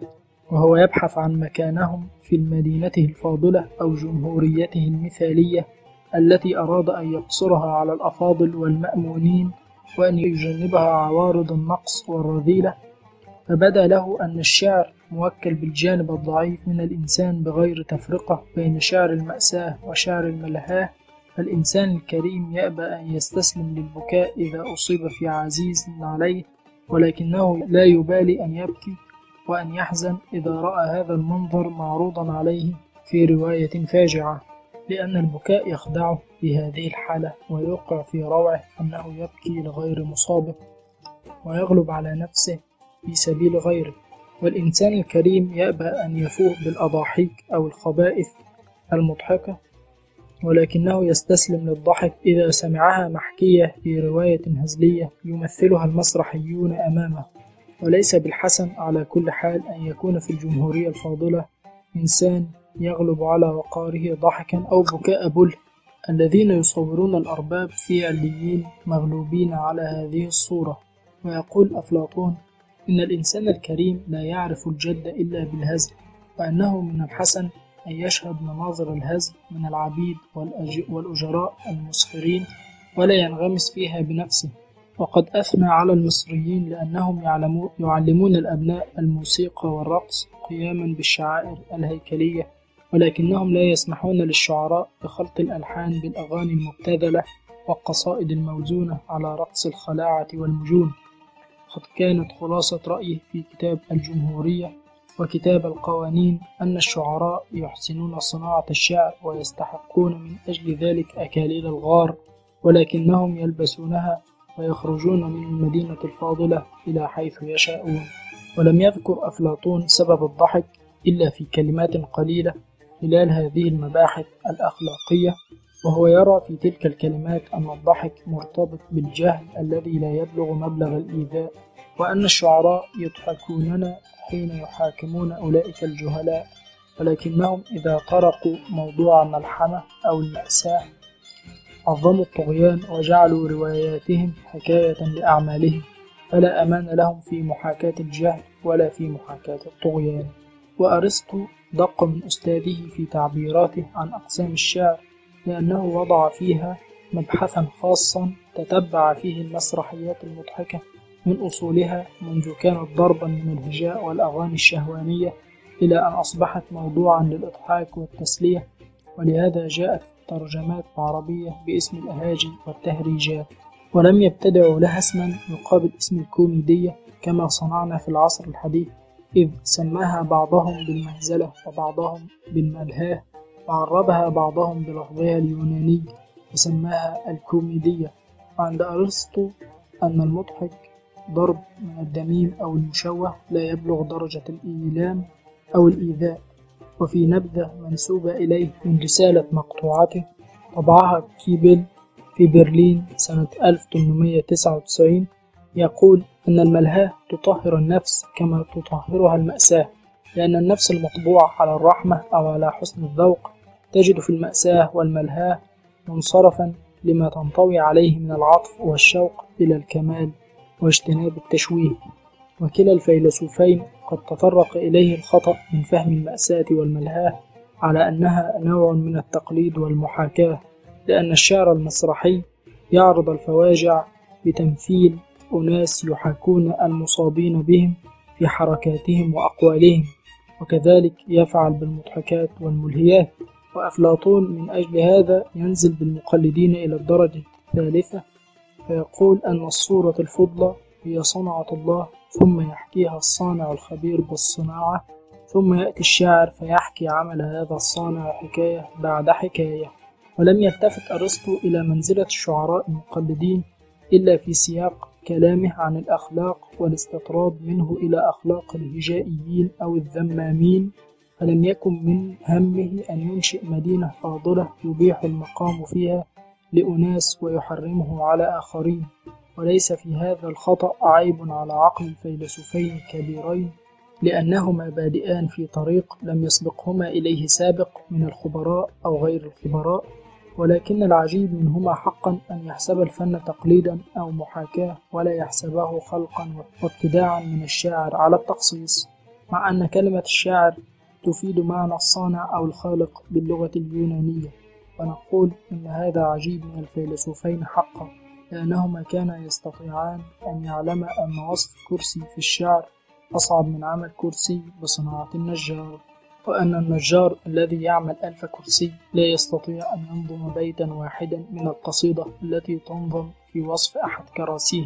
Speaker 1: وهو يبحث عن مكانهم في مدينته الفاضلة أو جمهوريته المثالية التي أراد أن يقصرها على الأفاضل والمأمونين وأن يجنبها عوارض النقص والرذيلة. فبدأ له أن الشعر موكل بالجانب الضعيف من الإنسان بغير تفرقة بين شعر المأساة وشعر الملهاة. فالإنسان الكريم يأبى أن يستسلم للبكاء إذا أصيب في عزيز عليه ولكنه لا يبالي أن يبكي وأن يحزن إذا رأى هذا المنظر معروضا عليه في رواية فاجعة لأن البكاء يخدعه في هذه الحالة ويوقع في روعه أنه يبكي لغير مصابه ويغلب على نفسه في سبيل غيره. والإنسان الكريم يأبى أن يفوق بالأضاحيك أو الخبائث المضحكة ولكنه يستسلم للضحك إذا سمعها محكية في رواية هزلية يمثلها المسرحيون أمامه. وليس بالحسن على كل حال أن يكون في الجمهورية الفاضلة إنسان يغلب على وقاره ضحكا أو بكاء بله. الذين يصورون الأرباب في عليين مغلوبين على هذه الصورة. ويقول أفلاطون إن الإنسان الكريم لا يعرف الجد إلا بالهزل وأنه من الحسن أن يشهد مناظر الهزل من العبيد والأجراء المسخرين ولا ينغمس فيها بنفسه. وقد أثنى على المصريين لأنهم يعلمون الأبناء الموسيقى والرقص قياما بالشعائر الهيكلية ولكنهم لا يسمحون للشعراء بخلط الألحان بالأغاني المبتذلة والقصائد الموزونة على رقص الخلاعة والمجون. قد كانت خلاصة رأيه في كتاب الجمهورية وكتاب القوانين أن الشعراء يحسنون صناعة الشعر ويستحقون من أجل ذلك أكاليل الغار ولكنهم يلبسونها ويخرجون من المدينة الفاضلة إلى حيث يشاءون. ولم يذكر أفلاطون سبب الضحك إلا في كلمات قليلة خلال هذه المباحث الأخلاقية وهو يرى في تلك الكلمات أن الضحك مرتبط بالجهل الذي لا يبلغ مبلغ الإيذاء. وأن الشعراء يضحكوننا حين يحاكمون أولئك الجهلاء ولكنهم إذا طرقوا موضوع الملحمة أو المأساة عظموا الطغيان وجعلوا رواياتهم حكاية لأعمالهم فلا أمان لهم في محاكاة الجهل ولا في محاكاة الطغيان. وأرسطو دق من أستاذه في تعبيراته عن أقسام الشعر لأنه وضع فيها مبحثا خاصا تتبع فيه المسرحيات المضحكة. من أصولها منذ كانت ضربا من الهجاء والأغاني الشهوانية إلى أن أصبحت موضوعا للإضحاك والتسلية ولهذا جاءت الترجمات العربية باسم الأهاجي والتهريجات ولم يبتدعوا لها اسما يقابل اسم الكوميدية كما صنعنا في العصر الحديث إذ سماها بعضهم بالمهزلة وبعضهم بالملهاه وعربها بعضهم بلفظها اليوناني وسماها الكوميدية. وعند أرسطو أن المضحك ضرب من الدميم أو المشوه لا يبلغ درجة الإيلام أو الإيذاء. وفي نبذة منسوبة إليه من رسالة مقطوعته طبعها كيبل في برلين سنة 1899 يقول أن الملهاة تطهر النفس كما تطهرها المأساة لأن النفس المطبوعة على الرحمة أو على حسن الذوق تجد في المأساة والملهاة منصرفا لما تنطوي عليه من العطف والشوق إلى الكمال. واجتناب التشويه. وكلا الفيلسوفين قد تطرق إليه الخطأ من فهم المأساة والملهاة على أنها نوع من التقليد والمحاكاة لأن الشعر المسرحي يعرض الفواجع بتمثيل أناس يحاكون المصابين بهم في حركاتهم وأقوالهم وكذلك يفعل بالمضحكات والملهيات. وأفلاطون من أجل هذا ينزل بالمقلدين إلى الدرجة الثالثة فيقول أن الصورة الفضلى هي صنعة الله ثم يحكيها الصانع الخبير بالصناعة ثم يأتي الشاعر فيحكي عمل هذا الصانع حكاية بعد حكاية. ولم يلتفت أرسطو إلى منزلة الشعراء المقلدين إلا في سياق كلامه عن الأخلاق والاستطراد منه إلى أخلاق الهجائيين أو الذمامين فلم يكن من همه أن ينشئ مدينة فاضلة يبيح المقام فيها لأناس ويحرمه على آخرين. وليس في هذا الخطأ عيب على عقل الفيلسوفين الكبيرين لأنهما بادئان في طريق لم يسبقهما إليه سابق من الخبراء أو غير الخبراء ولكن العجيب منهما حقا أن يحسب الفن تقليدا أو محاكاة ولا يحسبه خلقا وابتداعا من الشاعر على التخصيص مع أن كلمة الشاعر تفيد معنى الصانع أو الخالق باللغة اليونانية. ونقول إن هذا عجيب من الفيلسوفين حقا لأنهما كانا يستطيعان أن يعلما أن وصف كرسي في الشعر أصعب من عمل كرسي بصناعة النجار وأن النجار الذي يعمل ألف كرسي لا يستطيع أن ينظم بيتا واحدا من القصيدة التي تنظم في وصف أحد كراسيه.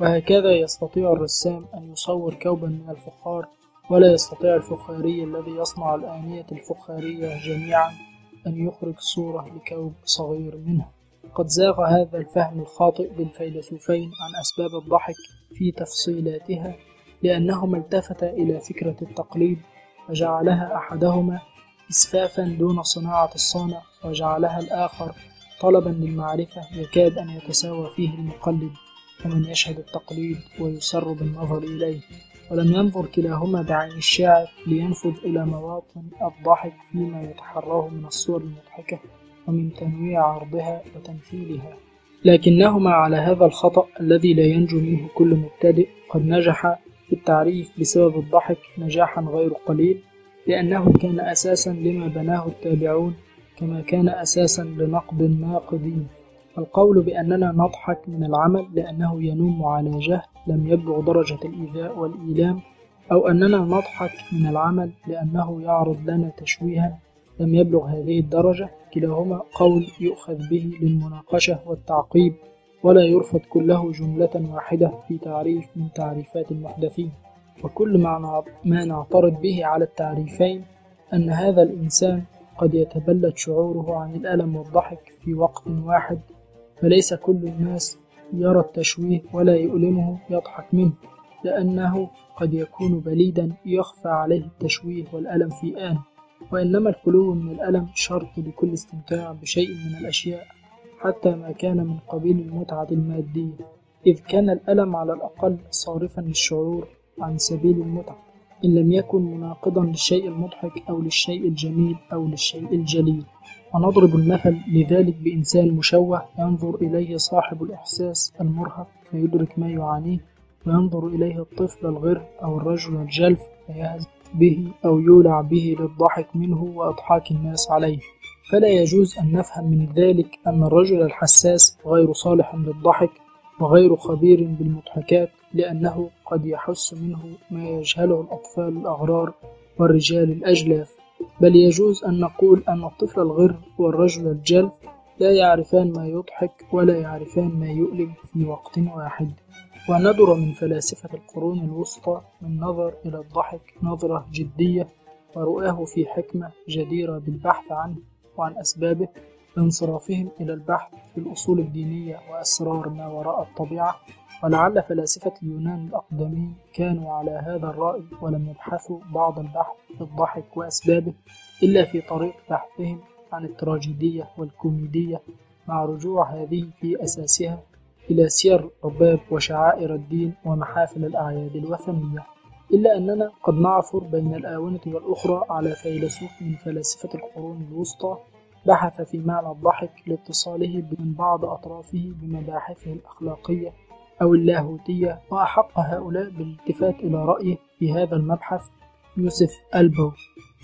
Speaker 1: وهكذا يستطيع الرسام أن يصور كوبا من الفخار ولا يستطيع الفخاري الذي يصنع الآنية الفخارية جميعا. أن يخرج صورة لكوب صغير منها قد زاغ هذا الفهم الخاطئ بالفيلسوفين عن أسباب الضحك في تفصيلاتها لأنهما التفتا إلى فكرة التقليد فجعلها أحدهما إسفافا دون صناعة الصانع وجعلها الآخر طلبا للمعرفة يكاد أن يتساوى فيه المقلد ومن يشهد التقليد ويسر بالنظر إليه. ولم ينظر كلاهما بعين الشاعر لينفذ إلى مواطن الضحك فيما يتحراه من الصور المضحكة ومن تنويع عرضها وتمثيلها. لكنهما على هذا الخطأ الذي لا ينجو منه كل مبتدئ قد نجح في التعريف بسبب الضحك نجاحا غير قليل لأنه كان أساسا لما بناه التابعون كما كان أساسا لنقد الناقدين. القول بأننا نضحك من العمل لأنه ينم على جهل لم يبلغ درجة الإيذاء والإيلام أو أننا نضحك من العمل لأنه يعرض لنا تشويها لم يبلغ هذه الدرجة. كلاهما قول يؤخذ به للمناقشة والتعقيب ولا يرفض كله جملة واحدة في تعريف من تعريفات المحدثين. وكل ما نعترض به على التعريفين أن هذا الإنسان قد يتبلد شعوره عن الألم والضحك في وقت واحد فليس كل الناس يرى التشويه ولا يؤلمه يضحك منه لأنه قد يكون بليدا يخفى عليه التشويه والألم في آن. وإنما الخلو من الألم شرط لكل استمتاع بشيء من الأشياء حتى ما كان من قبيل المتعة المادية. إذ كان الألم على الأقل صارفا للشعور عن سبيل المتعة إن لم يكن مناقضا للشيء المضحك أو للشيء الجميل أو للشيء الجليل. ونضرب المثل لذلك بإنسان مشوه ينظر إليه صاحب الإحساس المرهف فيدرك ما يعانيه وينظر إليه الطفل الغر أو الرجل الجلف فيهز به أو يولع به للضحك منه وإضحاك الناس عليه. فلا يجوز أن نفهم من ذلك أن الرجل الحساس غير صالح للضحك وغير خبير بالمضحكات لأنه قد يحس منه ما يجهله الأطفال الأغرار والرجال الأجلاف. بل يجوز أن نقول أن الطفل الغر والرجل الجلف لا يعرفان ما يضحك ولا يعرفان ما يؤلم في وقت واحد. وندر من فلاسفة القرون الوسطى من نظر إلى الضحك نظرة جدية ورؤاه في حكمة جديرة بالبحث عنه وعن أسبابه بانصرافهم إلى البحث في الأصول الدينية وأسرار ما وراء الطبيعة. ولعل فلاسفة اليونان الأقدمين كانوا على هذا الرأي ولم يبحثوا بعض البحث في الضحك وأسبابه إلا في طريق بحثهم عن التراجيدية والكوميدية مع رجوع هذه في أساسها إلى سير رباب وشعائر الدين ومحافل الأعياد الوثنية. إلا أننا قد نعثر بين الآونة والأخرى على فيلسوف من فلاسفة القرون الوسطى بحث في معنى الضحك لاتصاله من بعض أطرافه بمباحثه الأخلاقية أو اللاهوتية وأحق هؤلاء بالالتفات إلى رأيه في هذا المبحث يوسف ألبو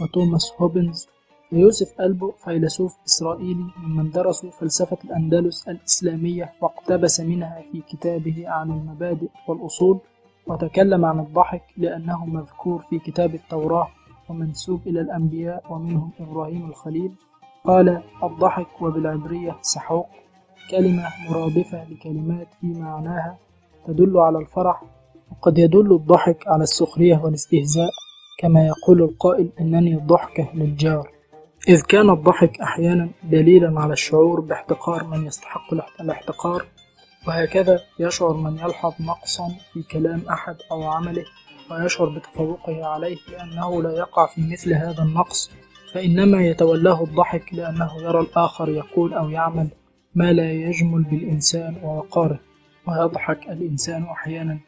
Speaker 1: وتوماس هوبنز. فيوسف ألبو فيلسوف إسرائيلي ممن درسوا فلسفة الأندلس الإسلامية واقتبس منها في كتابه عن المبادئ والأصول وتكلم عن الضحك لأنه مذكور في كتاب التوراة ومنسوب إلى الأنبياء ومنهم إبراهيم الخليل. قال الضحك وبالعبرية سحوق. كلمة مرادفة لكلمات في معناها تدل على الفرح وقد يدل الضحك على السخرية والاستهزاء كما يقول القائل إنني ضحكة للجار إذ كان الضحك أحيانا دليلا على الشعور باحتقار من يستحق الاحتقار وهكذا يشعر من يلحظ نقصا في كلام أحد أو عمله ويشعر بتفوقه عليه لأنه لا يقع في مثل هذا النقص فإنما يتولاه الضحك لأنه يرى الآخر يقول أو يعمل. ما لا يجمل بالإنسان ووقاره ويضحك الإنسان أحيانا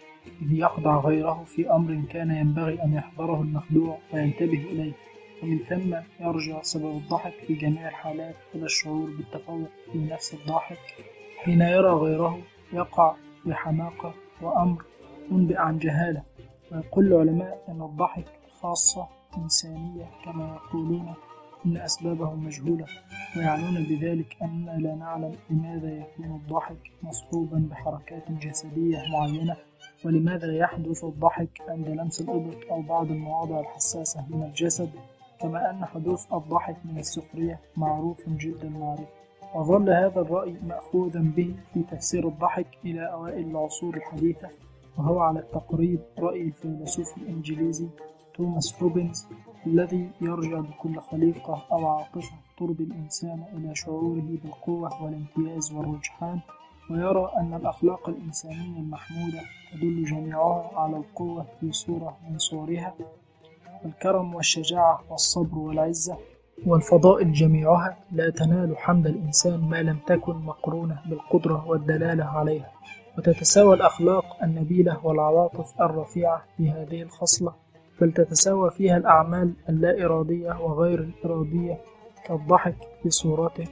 Speaker 1: إذ يخدع غيره في أمر كان ينبغي أن يحضره المخدوع وينتبه إليه. ومن ثم يرجع سبب الضحك في جميع الحالات إلى الشعور بالتفوق في نفس الضاحك. حين يرى غيره يقع في حماقة وأمر منبئ عن جهالة ويقول العلماء أن الضحك خاصة إنسانية كما يقولون إن أسبابه مجهولة ويعنون بذلك أننا لا نعلم لماذا يكون الضحك مصحوبا بحركات جسدية معينة ولماذا يحدث الضحك عند لمس الإبط أو بعض المواضع الحساسة من الجسد كما أن حدوث الضحك من السخرية معروف جدا المعرفة وظل هذا الرأي مأخوذا به في تفسير الضحك إلى أوائل العصور الحديثة وهو على التقريب رأي الفيلسوف الإنجليزي توماس روبنز الذي يرجع بكل خليقة أو عاطفة ترضي الإنسان إلى شعوره بالقوة والامتياز والرجحان ويرى أن الأخلاق الإنسانية المحمودة تدل جميعها على القوة في صورة من صورها الكرم والشجاعة والصبر والعزة والفضائل جميعها لا تنال حمد الإنسان ما لم تكن مقرونة بالقدرة والدلالة عليها. وتتساوى الأخلاق النبيلة والعواطف الرفيعة في هذه الخصلة. بل تتساوى فيها الأعمال اللا إرادية وغير الإرادية كالضحك في صورته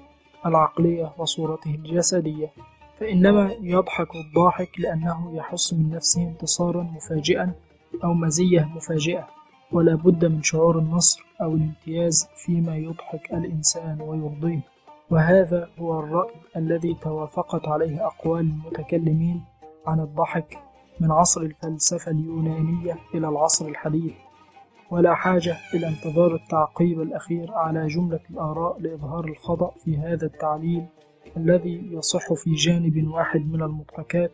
Speaker 1: العقلية وصورته الجسدية فإنما يضحك الضاحك لأنه يحس من نفسه انتصارا مفاجئا أو مزية مفاجئة ولا بد من شعور النصر أو الامتياز فيما يضحك الإنسان ويرضيه. وهذا هو الرأي الذي توافقت عليه أقوال المتكلمين عن الضحك من عصر الفلسفة اليونانية إلى العصر الحديث ولا حاجة إلى انتظار التعقيب الأخير على جملة الآراء لإظهار الخطأ في هذا التعليل الذي يصح في جانب واحد من المضحكات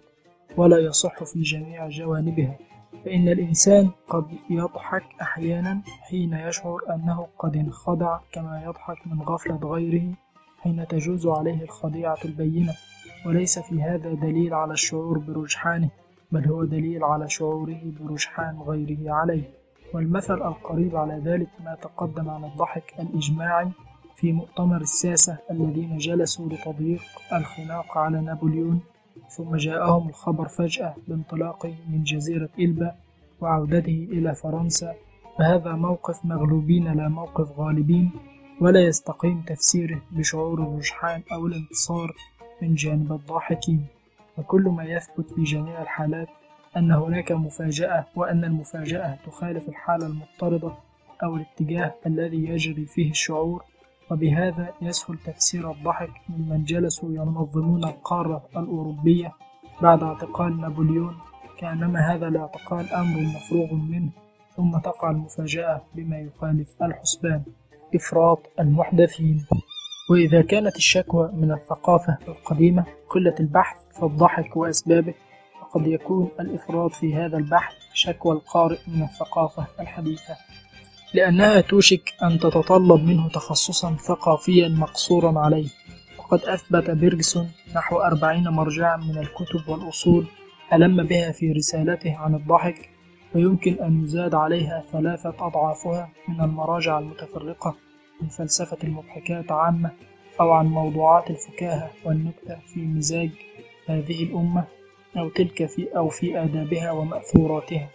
Speaker 1: ولا يصح في جميع جوانبها. فإن الإنسان قد يضحك أحيانا حين يشعر أنه قد انخدع كما يضحك من غفلة غيره حين تجوز عليه الخديعة البينة وليس في هذا دليل على الشعور برجحانه. بل هو دليل على شعوره برجحان غيره عليه. والمثل القريب على ذلك ما تقدم عن الضحك الإجماعي في مؤتمر الساسة الذين جلسوا لتضييق الخناق على نابليون ثم جاءهم الخبر فجأة بانطلاقه من جزيرة إلبا وعودته إلى فرنسا. فهذا موقف مغلوبين لا موقف غالبين ولا يستقيم تفسيره بشعور الرجحان أو الانتصار من جانب الضاحكين. وكل ما يثبت في جميع الحالات أن هناك مفاجأة وأن المفاجأة تخالف الحالة المضطردة أو الاتجاه الذي يجري فيه الشعور وبهذا يسهل تفسير الضحك ممن جلسوا ينظمون القارة الأوروبية بعد اعتقال نابليون كأنما هذا الاعتقال أمر مفروغ منه ثم تقع المفاجأة بما يخالف الحسبان. إفراط المحدثين. وإذا كانت الشكوى من الثقافة القديمة قلة البحث في الضحك وأسبابه فقد يكون الإفراط في هذا البحث شكوى القارئ من الثقافة الحديثة. لأنها توشك أن تتطلب منه تخصصا ثقافيا مقصورا عليه. وقد أثبت بيرجسون نحو أربعين مرجعا من الكتب والأصول ألم بها في رسالته عن الضحك ويمكن أن يزاد عليها ثلاثة أضعافها من المراجع المتفرقة. من فلسفة المضحكات عامة أو عن موضوعات الفكاهة والنكتة في مزاج هذه الأمة أو تلك في أو في آدابها ومأثوراتها.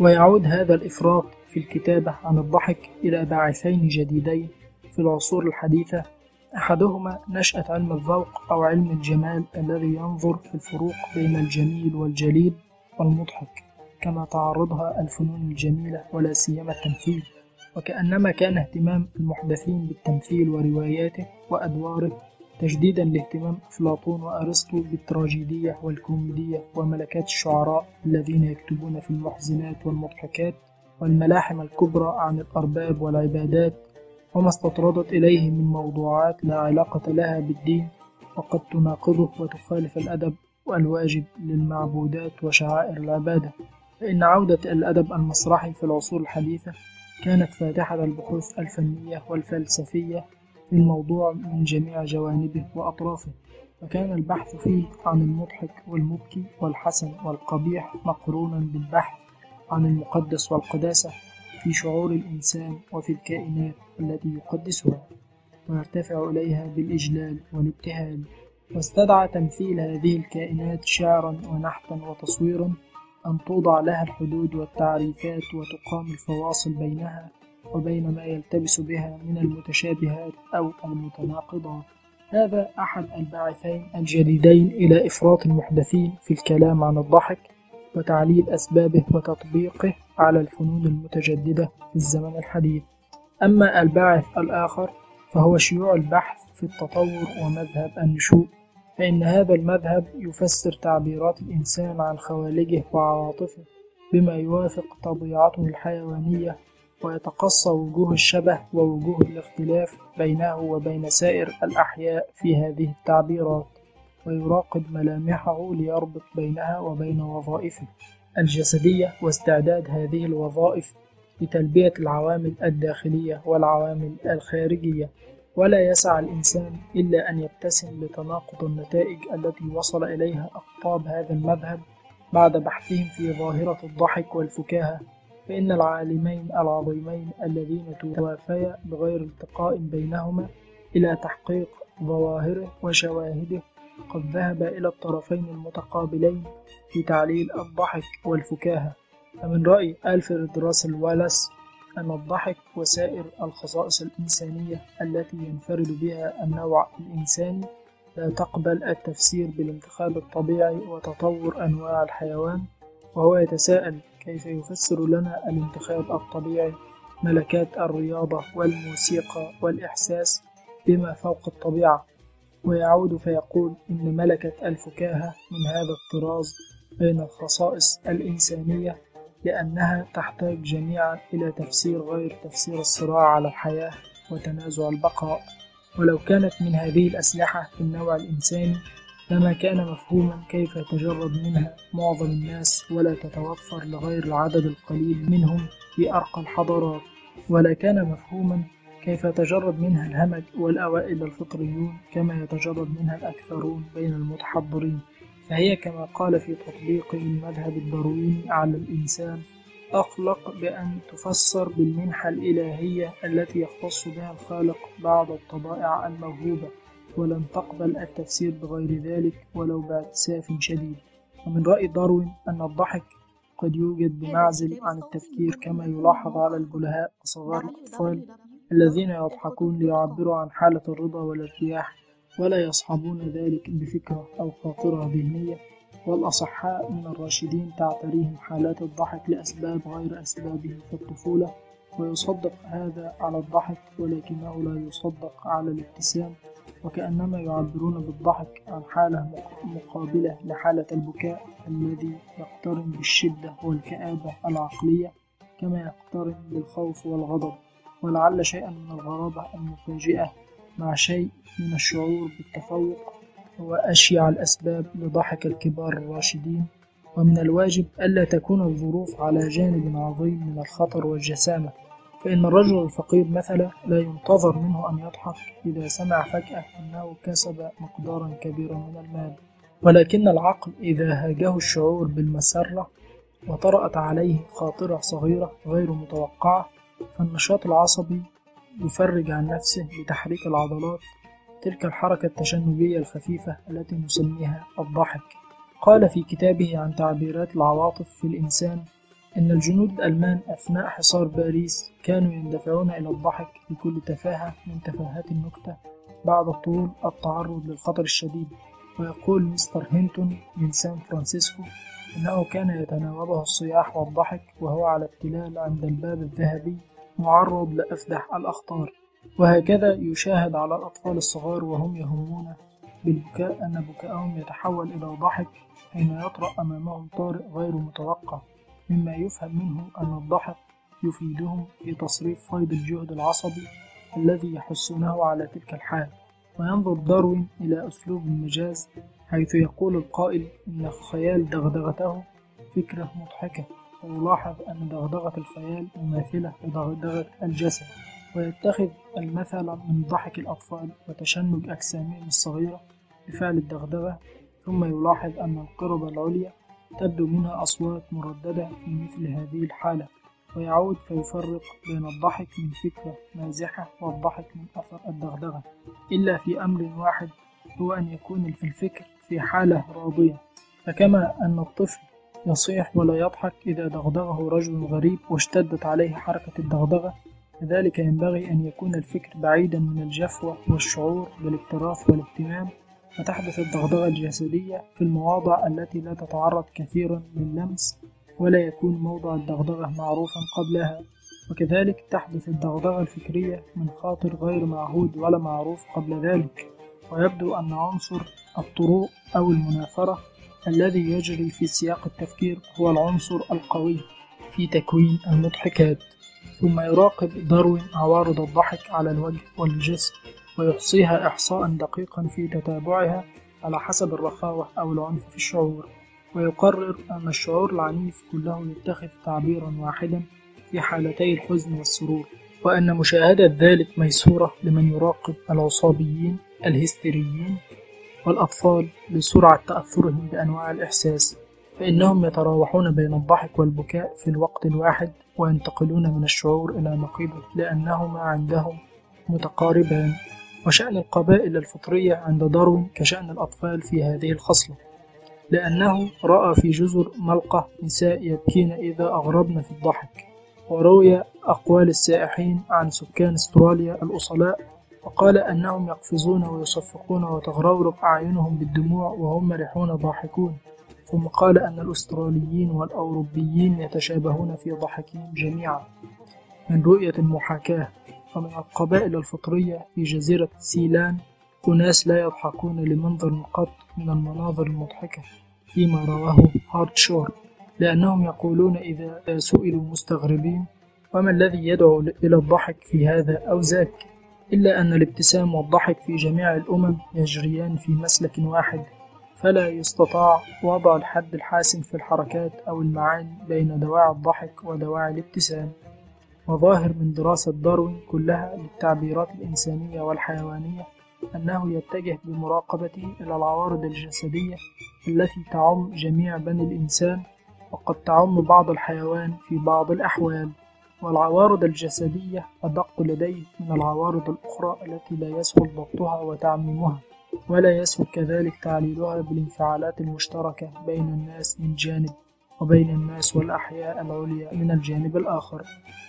Speaker 1: ويعود هذا الإفراط في الكتابة عن الضحك إلى باعثين جديدين في العصور الحديثة. أحدهما نشأة علم الذوق أو علم الجمال الذي ينظر في الفروق بين الجميل والجليل والمضحك كما تعرضها الفنون الجميلة ولا سيما التمثيل. وكأنما كان اهتمام المحدثين بالتمثيل ورواياته وأدواره تجديدا لاهتمام أفلاطون وأرسطو بالتراجيدية والكوميدية وملكات الشعراء الذين يكتبون في المحزنات والمضحكات والملاحم الكبرى عن الأرباب والعبادات وما استطردت إليه من موضوعات لا علاقة لها بالدين وقد تناقضه وتخالف الأدب والواجب للمعبودات وشعائر العبادة. فإن عودة الأدب المسرحي في العصور الحديثة كانت فاتحة البحوث الفنية والفلسفية في الموضوع من جميع جوانبه وأطرافه وكان البحث فيه عن المضحك والمبكي والحسن والقبيح مقرونا بالبحث عن المقدس والقداسة في شعور الإنسان وفي الكائنات التي يقدسها ويرتفع إليها بالإجلال والابتهال واستدعى تمثيل هذه الكائنات شعرا ونحتا وتصويرا أن توضع لها الحدود والتعريفات وتقام الفواصل بينها وبين ما يلتبس بها من المتشابهات أو المتناقضات. هذا أحد الباعثين الجديدين إلى إفراط المحدثين في الكلام عن الضحك وتعليل أسبابه وتطبيقه على الفنون المتجددة في الزمن الحديث. أما الباعث الآخر فهو شيوع البحث في التطور ومذهب النشوء. فإن هذا المذهب يفسر تعبيرات الإنسان عن خوالجه وعواطفه بما يوافق طبيعته الحيوانية ويتقصى وجوه الشبه ووجوه الاختلاف بينه وبين سائر الأحياء في هذه التعبيرات ويراقب ملامحه ليربط بينها وبين وظائفه الجسدية واستعداد هذه الوظائف لتلبية العوامل الداخلية والعوامل الخارجية. ولا يسع الإنسان إلا أن يبتسم لتناقض النتائج التي وصل إليها أقطاب هذا المذهب بعد بحثهم في ظاهرة الضحك والفكاهة فإن العالمين العظيمين اللذين توافيا بغير التقاء بينهما إلى تحقيق ظواهره وشواهده قد ذهب إلى الطرفين المتقابلين في تعليل الضحك والفكاهة. فمن رأي ألفريد راسل والاس أن الضحك وسائر الخصائص الإنسانية التي ينفرد بها النوع الإنساني. لا تقبل التفسير بالانتخاب الطبيعي وتطور أنواع الحيوان وهو يتساءل كيف يفسر لنا الانتخاب الطبيعي ملكات الرياضة والموسيقى والإحساس بما فوق الطبيعة. ويعود فيقول إن ملكة الفكاهة من هذا الطراز بين الخصائص الإنسانية لأنها تحتاج جميعا إلى تفسير غير تفسير الصراع على الحياة وتنازع البقاء. ولو كانت من هذه الأسلحة في النوع الإنساني لما كان مفهوما كيف يتجرد منها معظم الناس ولا تتوفر لغير العدد القليل منهم في أرقى الحضارات. ولا كان مفهوما كيف يتجرد منها الهمج والأوائل الفطريون كما يتجرد منها الأكثرون بين المتحضرين. فهي كما قال في تطبيقه المذهب الدارويني على الإنسان أخلق بأن تفسر بالمنحة الإلهية التي يختص بها الخالق بعض الطبائع الموهوبة ولن تقبل التفسير بغير ذلك ولو باعتساف شديد. ومن رأي داروين أن الضحك قد يوجد بمعزل عن التفكير كما يلاحظ على البلهاء وصغار الأطفال الذين يضحكون ليعبروا عن حالة الرضا والارتياح ولا يصحبون ذلك بفكرة أو خاطرة ذهنية والأصحاء من الراشدين تعتريهم حالات الضحك لأسباب غير أسبابهم في الطفولة. ويصدق هذا على الضحك ولكنه لا يصدق على الابتسام وكأنما يعبرون بالضحك عن حالة مقابلة لحالة البكاء الذي يقترن بالشدة والكآبة العقلية كما يقترن بالخوف والغضب ولعل شيئا من الغرابة المفاجئة مع شيء من الشعور بالتفوق هو أشيع الأسباب لضحك الكبار الراشدين ومن الواجب ألا تكون الظروف على جانب عظيم من الخطر والجسامة فإن الرجل الفقير مثلا لا ينتظر منه أن يضحك إذا سمع فجأة أنه كسب مقدارا كبيرا من المال ولكن العقل إذا هاجه الشعور بالمسرة وطرأت عليه خاطرة صغيرة غير متوقعة فالنشاط العصبي يفرج عن نفسه بتحريك العضلات تلك الحركة التشنجية الخفيفة التي نسميها الضحك. قال في كتابه عن تعبيرات العواطف في الإنسان إن الجنود الألمان أثناء حصار باريس كانوا يندفعون إلى الضحك بكل تفاهة من تفاهات النكتة بعد طول التعرض للخطر الشديد. ويقول مستر هينتون من سان فرانسيسكو إنه كان يتناوبه الصياح والضحك وهو على التلال عند الباب الذهبي معرض لأفدح الأخطار. وهكذا يشاهد على الأطفال الصغار وهم يهمون بالبكاء أن بكاءهم يتحول إلى ضحك حين يطرأ أمامهم طارئ غير متوقع. مما يفهم منه أن الضحك يفيدهم في تصريف فيض الجهد العصبي الذي يحسونه على تلك الحال. وينظر داروين إلى أسلوب المجاز حيث يقول القائل إن خيال دغدغته فكرة مضحكة. ويلاحظ أن دغدغة الخيال مماثلة لدغدغة الجسد ويتخذ المثل من ضحك الأطفال وتشنج أجسامهم الصغيرة بفعل الدغدغة ثم يلاحظ أن القرب العليا تبدو منها أصوات مرددة في مثل هذه الحالة ويعود فيفرق بين الضحك من فكرة مازحة والضحك من أثر الدغدغة إلا في أمر واحد هو أن يكون في الفكر في حالة راضية فكما أن الطفل يصيح ولا يضحك إذا دغدغه رجل غريب واشتدت عليه حركة الدغدغة. كذلك ينبغي أن يكون الفكر بعيدا من الجفوة والشعور بالاكتراث والاهتمام. وتحدث الدغدغة الجسدية في المواضع التي لا تتعرض كثيرا للمس ولا يكون موضع الدغدغة معروفا قبلها. وكذلك تحدث الدغدغة الفكرية من خاطر غير معهود ولا معروف قبل ذلك. ويبدو أن عنصر الطروق أو المنافرة الذي يجري في سياق التفكير هو العنصر القوي في تكوين المضحكات ثم يراقب داروين عوارض الضحك على الوجه والجسم ويحصيها إحصاء دقيقا في تتابعها على حسب الرخاوة أو العنف في الشعور ويقرر أن الشعور العنيف كله يتخذ تعبيرا واحدا في حالتي الحزن والسرور وأن مشاهدة ذلك ميسورة لمن يراقب العصابيين الهستيريين والأطفال لسرعة تأثرهم بأنواع الإحساس فإنهم يتراوحون بين الضحك والبكاء في الوقت الواحد وينتقلون من الشعور إلى نقيضه لأنهما عندهم متقاربان وشأن القبائل الفطرية عند داروين كشأن الأطفال في هذه الخصلة. لأنه رأى في جزر ملقى نساء يبكين إذا أغربن في الضحك وروي أقوال السائحين عن سكان استراليا الأصلاء وقال أنهم يقفزون ويصفقون وتغرورق أعينهم بالدموع وهم مرحون ضاحكون. ثم قال أن الأستراليين والأوروبيين يتشابهون في ضحكهم جميعا من رؤية المحاكاة ومن القبائل الفطرية في جزيرة سيلان أناس لا يضحكون لمنظر قط من المناظر المضحكة فيما رواه هارتشور لأنهم يقولون إذا سئلوا مستغربين وما الذي يدعو إلى الضحك في هذا أو ذاك؟ إلا أن الابتسام والضحك في جميع الأمم يجريان في مسلك واحد فلا يستطاع وضع الحد الحاسم في الحركات أو المعاني بين دواعي الضحك ودواعي الابتسام. وظاهر من دراسة داروين كلها للتعبيرات الإنسانية والحيوانية أنه يتجه بمراقبته إلى العوارض الجسدية التي تعم جميع بني الإنسان وقد تعم بعض الحيوان في بعض الأحوال. والعوارض الجسدية أدق لديه من العوارض الأخرى التي لا يسهل ضبطها وتعميمها ولا يسهل كذلك تعليلها بالانفعالات المشتركة بين الناس من جانب وبين الناس والأحياء العليا من الجانب الآخر.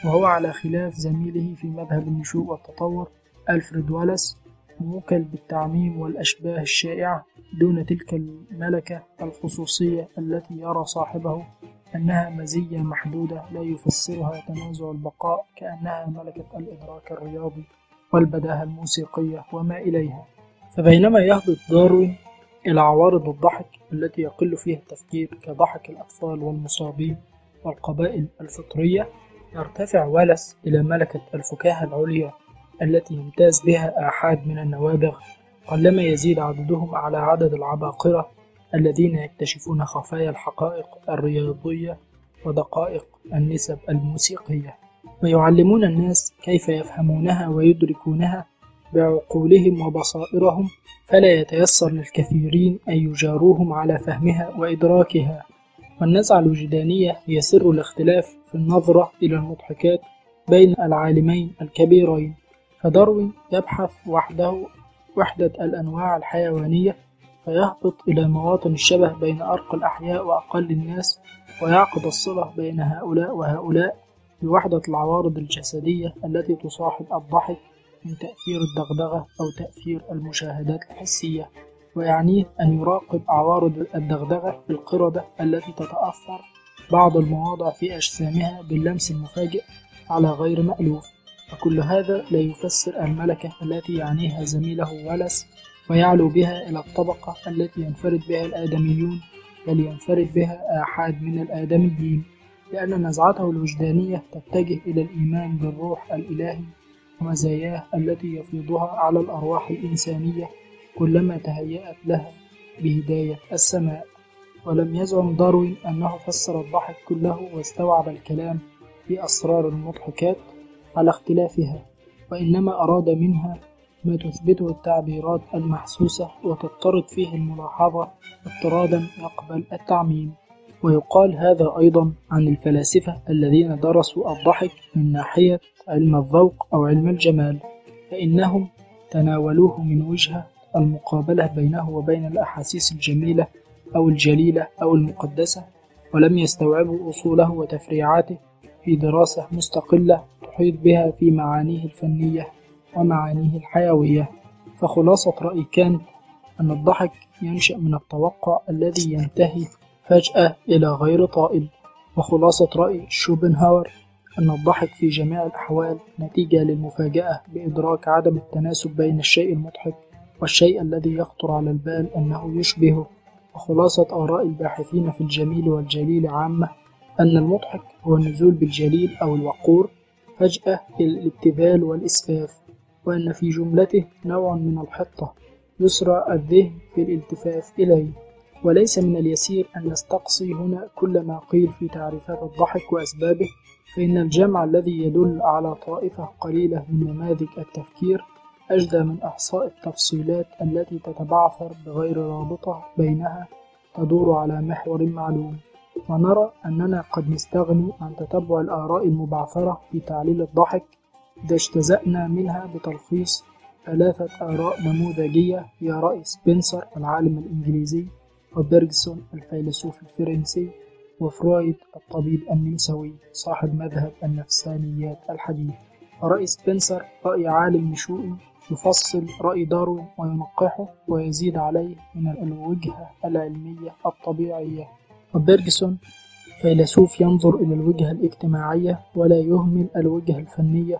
Speaker 1: وهو على خلاف زميله في مذهب النشوء والتطور ألفريد والاس موكل بالتعميم والأشباه الشائعة دون تلك الملكة الخصوصية التي يرى صاحبه أنها مزية محدودة لا يفسرها تنازع البقاء كأنها ملكة الإدراك الرياضي والبداهة الموسيقية وما إليها. فبينما يهبط داروين إلى عوارض الضحك التي يقل فيها التفكير كضحك الأطفال والمصابين والقبائل الفطرية يرتفع ولس إلى ملكة الفكاهة العليا التي يمتاز بها آحاد من النوابغ قلما يزيد عددهم على عدد العباقرة الذين يكتشفون خفايا الحقائق الرياضية ودقائق النسب الموسيقية ويعلمون الناس كيف يفهمونها ويدركونها بعقولهم وبصائرهم فلا يتيسر للكثيرين أن يجاروهم على فهمها وإدراكها. والنزعة الوجدانية هي سر الاختلاف في النظرة إلى المضحكات بين العالمين الكبيرين. فداروين يبحث وحده وحدة الأنواع الحيوانية فيهبط إلى مواطن الشبه بين أرقى الأحياء وأقل الناس ويعقد الصلة بين هؤلاء وهؤلاء بوحدة العوارض الجسدية التي تصاحب الضحك من تأثير الدغدغة أو تأثير المشاهدات الحسية. ويعنيه أن يراقب عوارض الدغدغة في القردة التي تتأثر بعض المواضع في أجسامها باللمس المفاجئ على غير مألوف. وكل هذا لا يفسر الملكة التي يعنيها زميله ولس ويعلو بها إلى الطبقة التي ينفرد بها الآدميون بل ينفرد بها آحاد من الآدميين لأن نزعته الوجدانية تتجه إلى الإيمان بالروح الإلهي ومزاياه التي يفيضها على الأرواح الإنسانية كلما تهيأت لها بهداية السماء. ولم يزعم داروين أنه فسر الضحك كله واستوعب الكلام في أسرار المضحكات على اختلافها وإنما أراد منها ما تثبته التعبيرات المحسوسة وتضطرد فيه الملاحظة اضطرادا يقبل التعميم. ويقال هذا أيضا عن الفلاسفة الذين درسوا الضحك من ناحية علم الذوق أو علم الجمال فإنهم تناولوه من وجهة المقابلة بينه وبين الأحاسيس الجميلة أو الجليلة أو المقدسة ولم يستوعبوا أصوله وتفريعاته في دراسة مستقلة تحيط بها في معانيه الفنية. ومعانيه الحيوية. فخلاصة رأي كانت أن الضحك ينشأ من التوقع الذي ينتهي فجأة إلى غير طائل. وخلاصة رأي شوبنهاور أن الضحك في جميع الأحوال نتيجة للمفاجأة بإدراك عدم التناسب بين الشيء المضحك والشيء الذي يخطر على البال أنه يشبهه. وخلاصة آراء الباحثين في الجميل والجليل عامة أن المضحك هو النزول بالجليل أو الوقور فجأة إلى الابتذال والإسفاف. وأن في جملته نوع من الحطة. يسرع الذهن في الالتفاف إليه. وليس من اليسير أن نستقصي هنا كل ما قيل في تعريفات الضحك وأسبابه. فإن الجمع الذي يدل على طائفة قليلة من نماذج التفكير أجدى من إحصاء التفصيلات التي تتبعثر بغير رابطة بينها تدور على محور معلوم. ونرى أننا قد نستغني عن تتبع الآراء المبعثرة في تعليل الضحك إذا اجتزأنا منها بتلخيص ثلاثة آراء نموذجية هي رأي سبنسر العالم الإنجليزي وبيرجسون الفيلسوف الفرنسي وفرويد الطبيب النمساوي صاحب مذهب النفسانيات الحديث. فرأي سبنسر رأي عالم نشوئي يفصل رأي داروين وينقحه ويزيد عليه من الوجهة العلمية الطبيعية. وبيرجسون فيلسوف ينظر إلى الوجهة الاجتماعية ولا يهمل الوجهة الفنية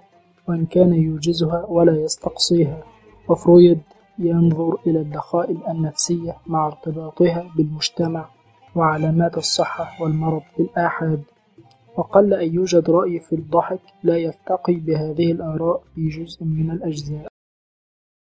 Speaker 1: وإن كان يوجزها ولا يستقصيها. وفرويد ينظر إلى الدخائل النفسية مع ارتباطها بالمجتمع وعلامات الصحة والمرض في الآحاد. وقل أن يوجد رأي في الضحك لا يلتقي بهذه الآراء في جزء من الأجزاء.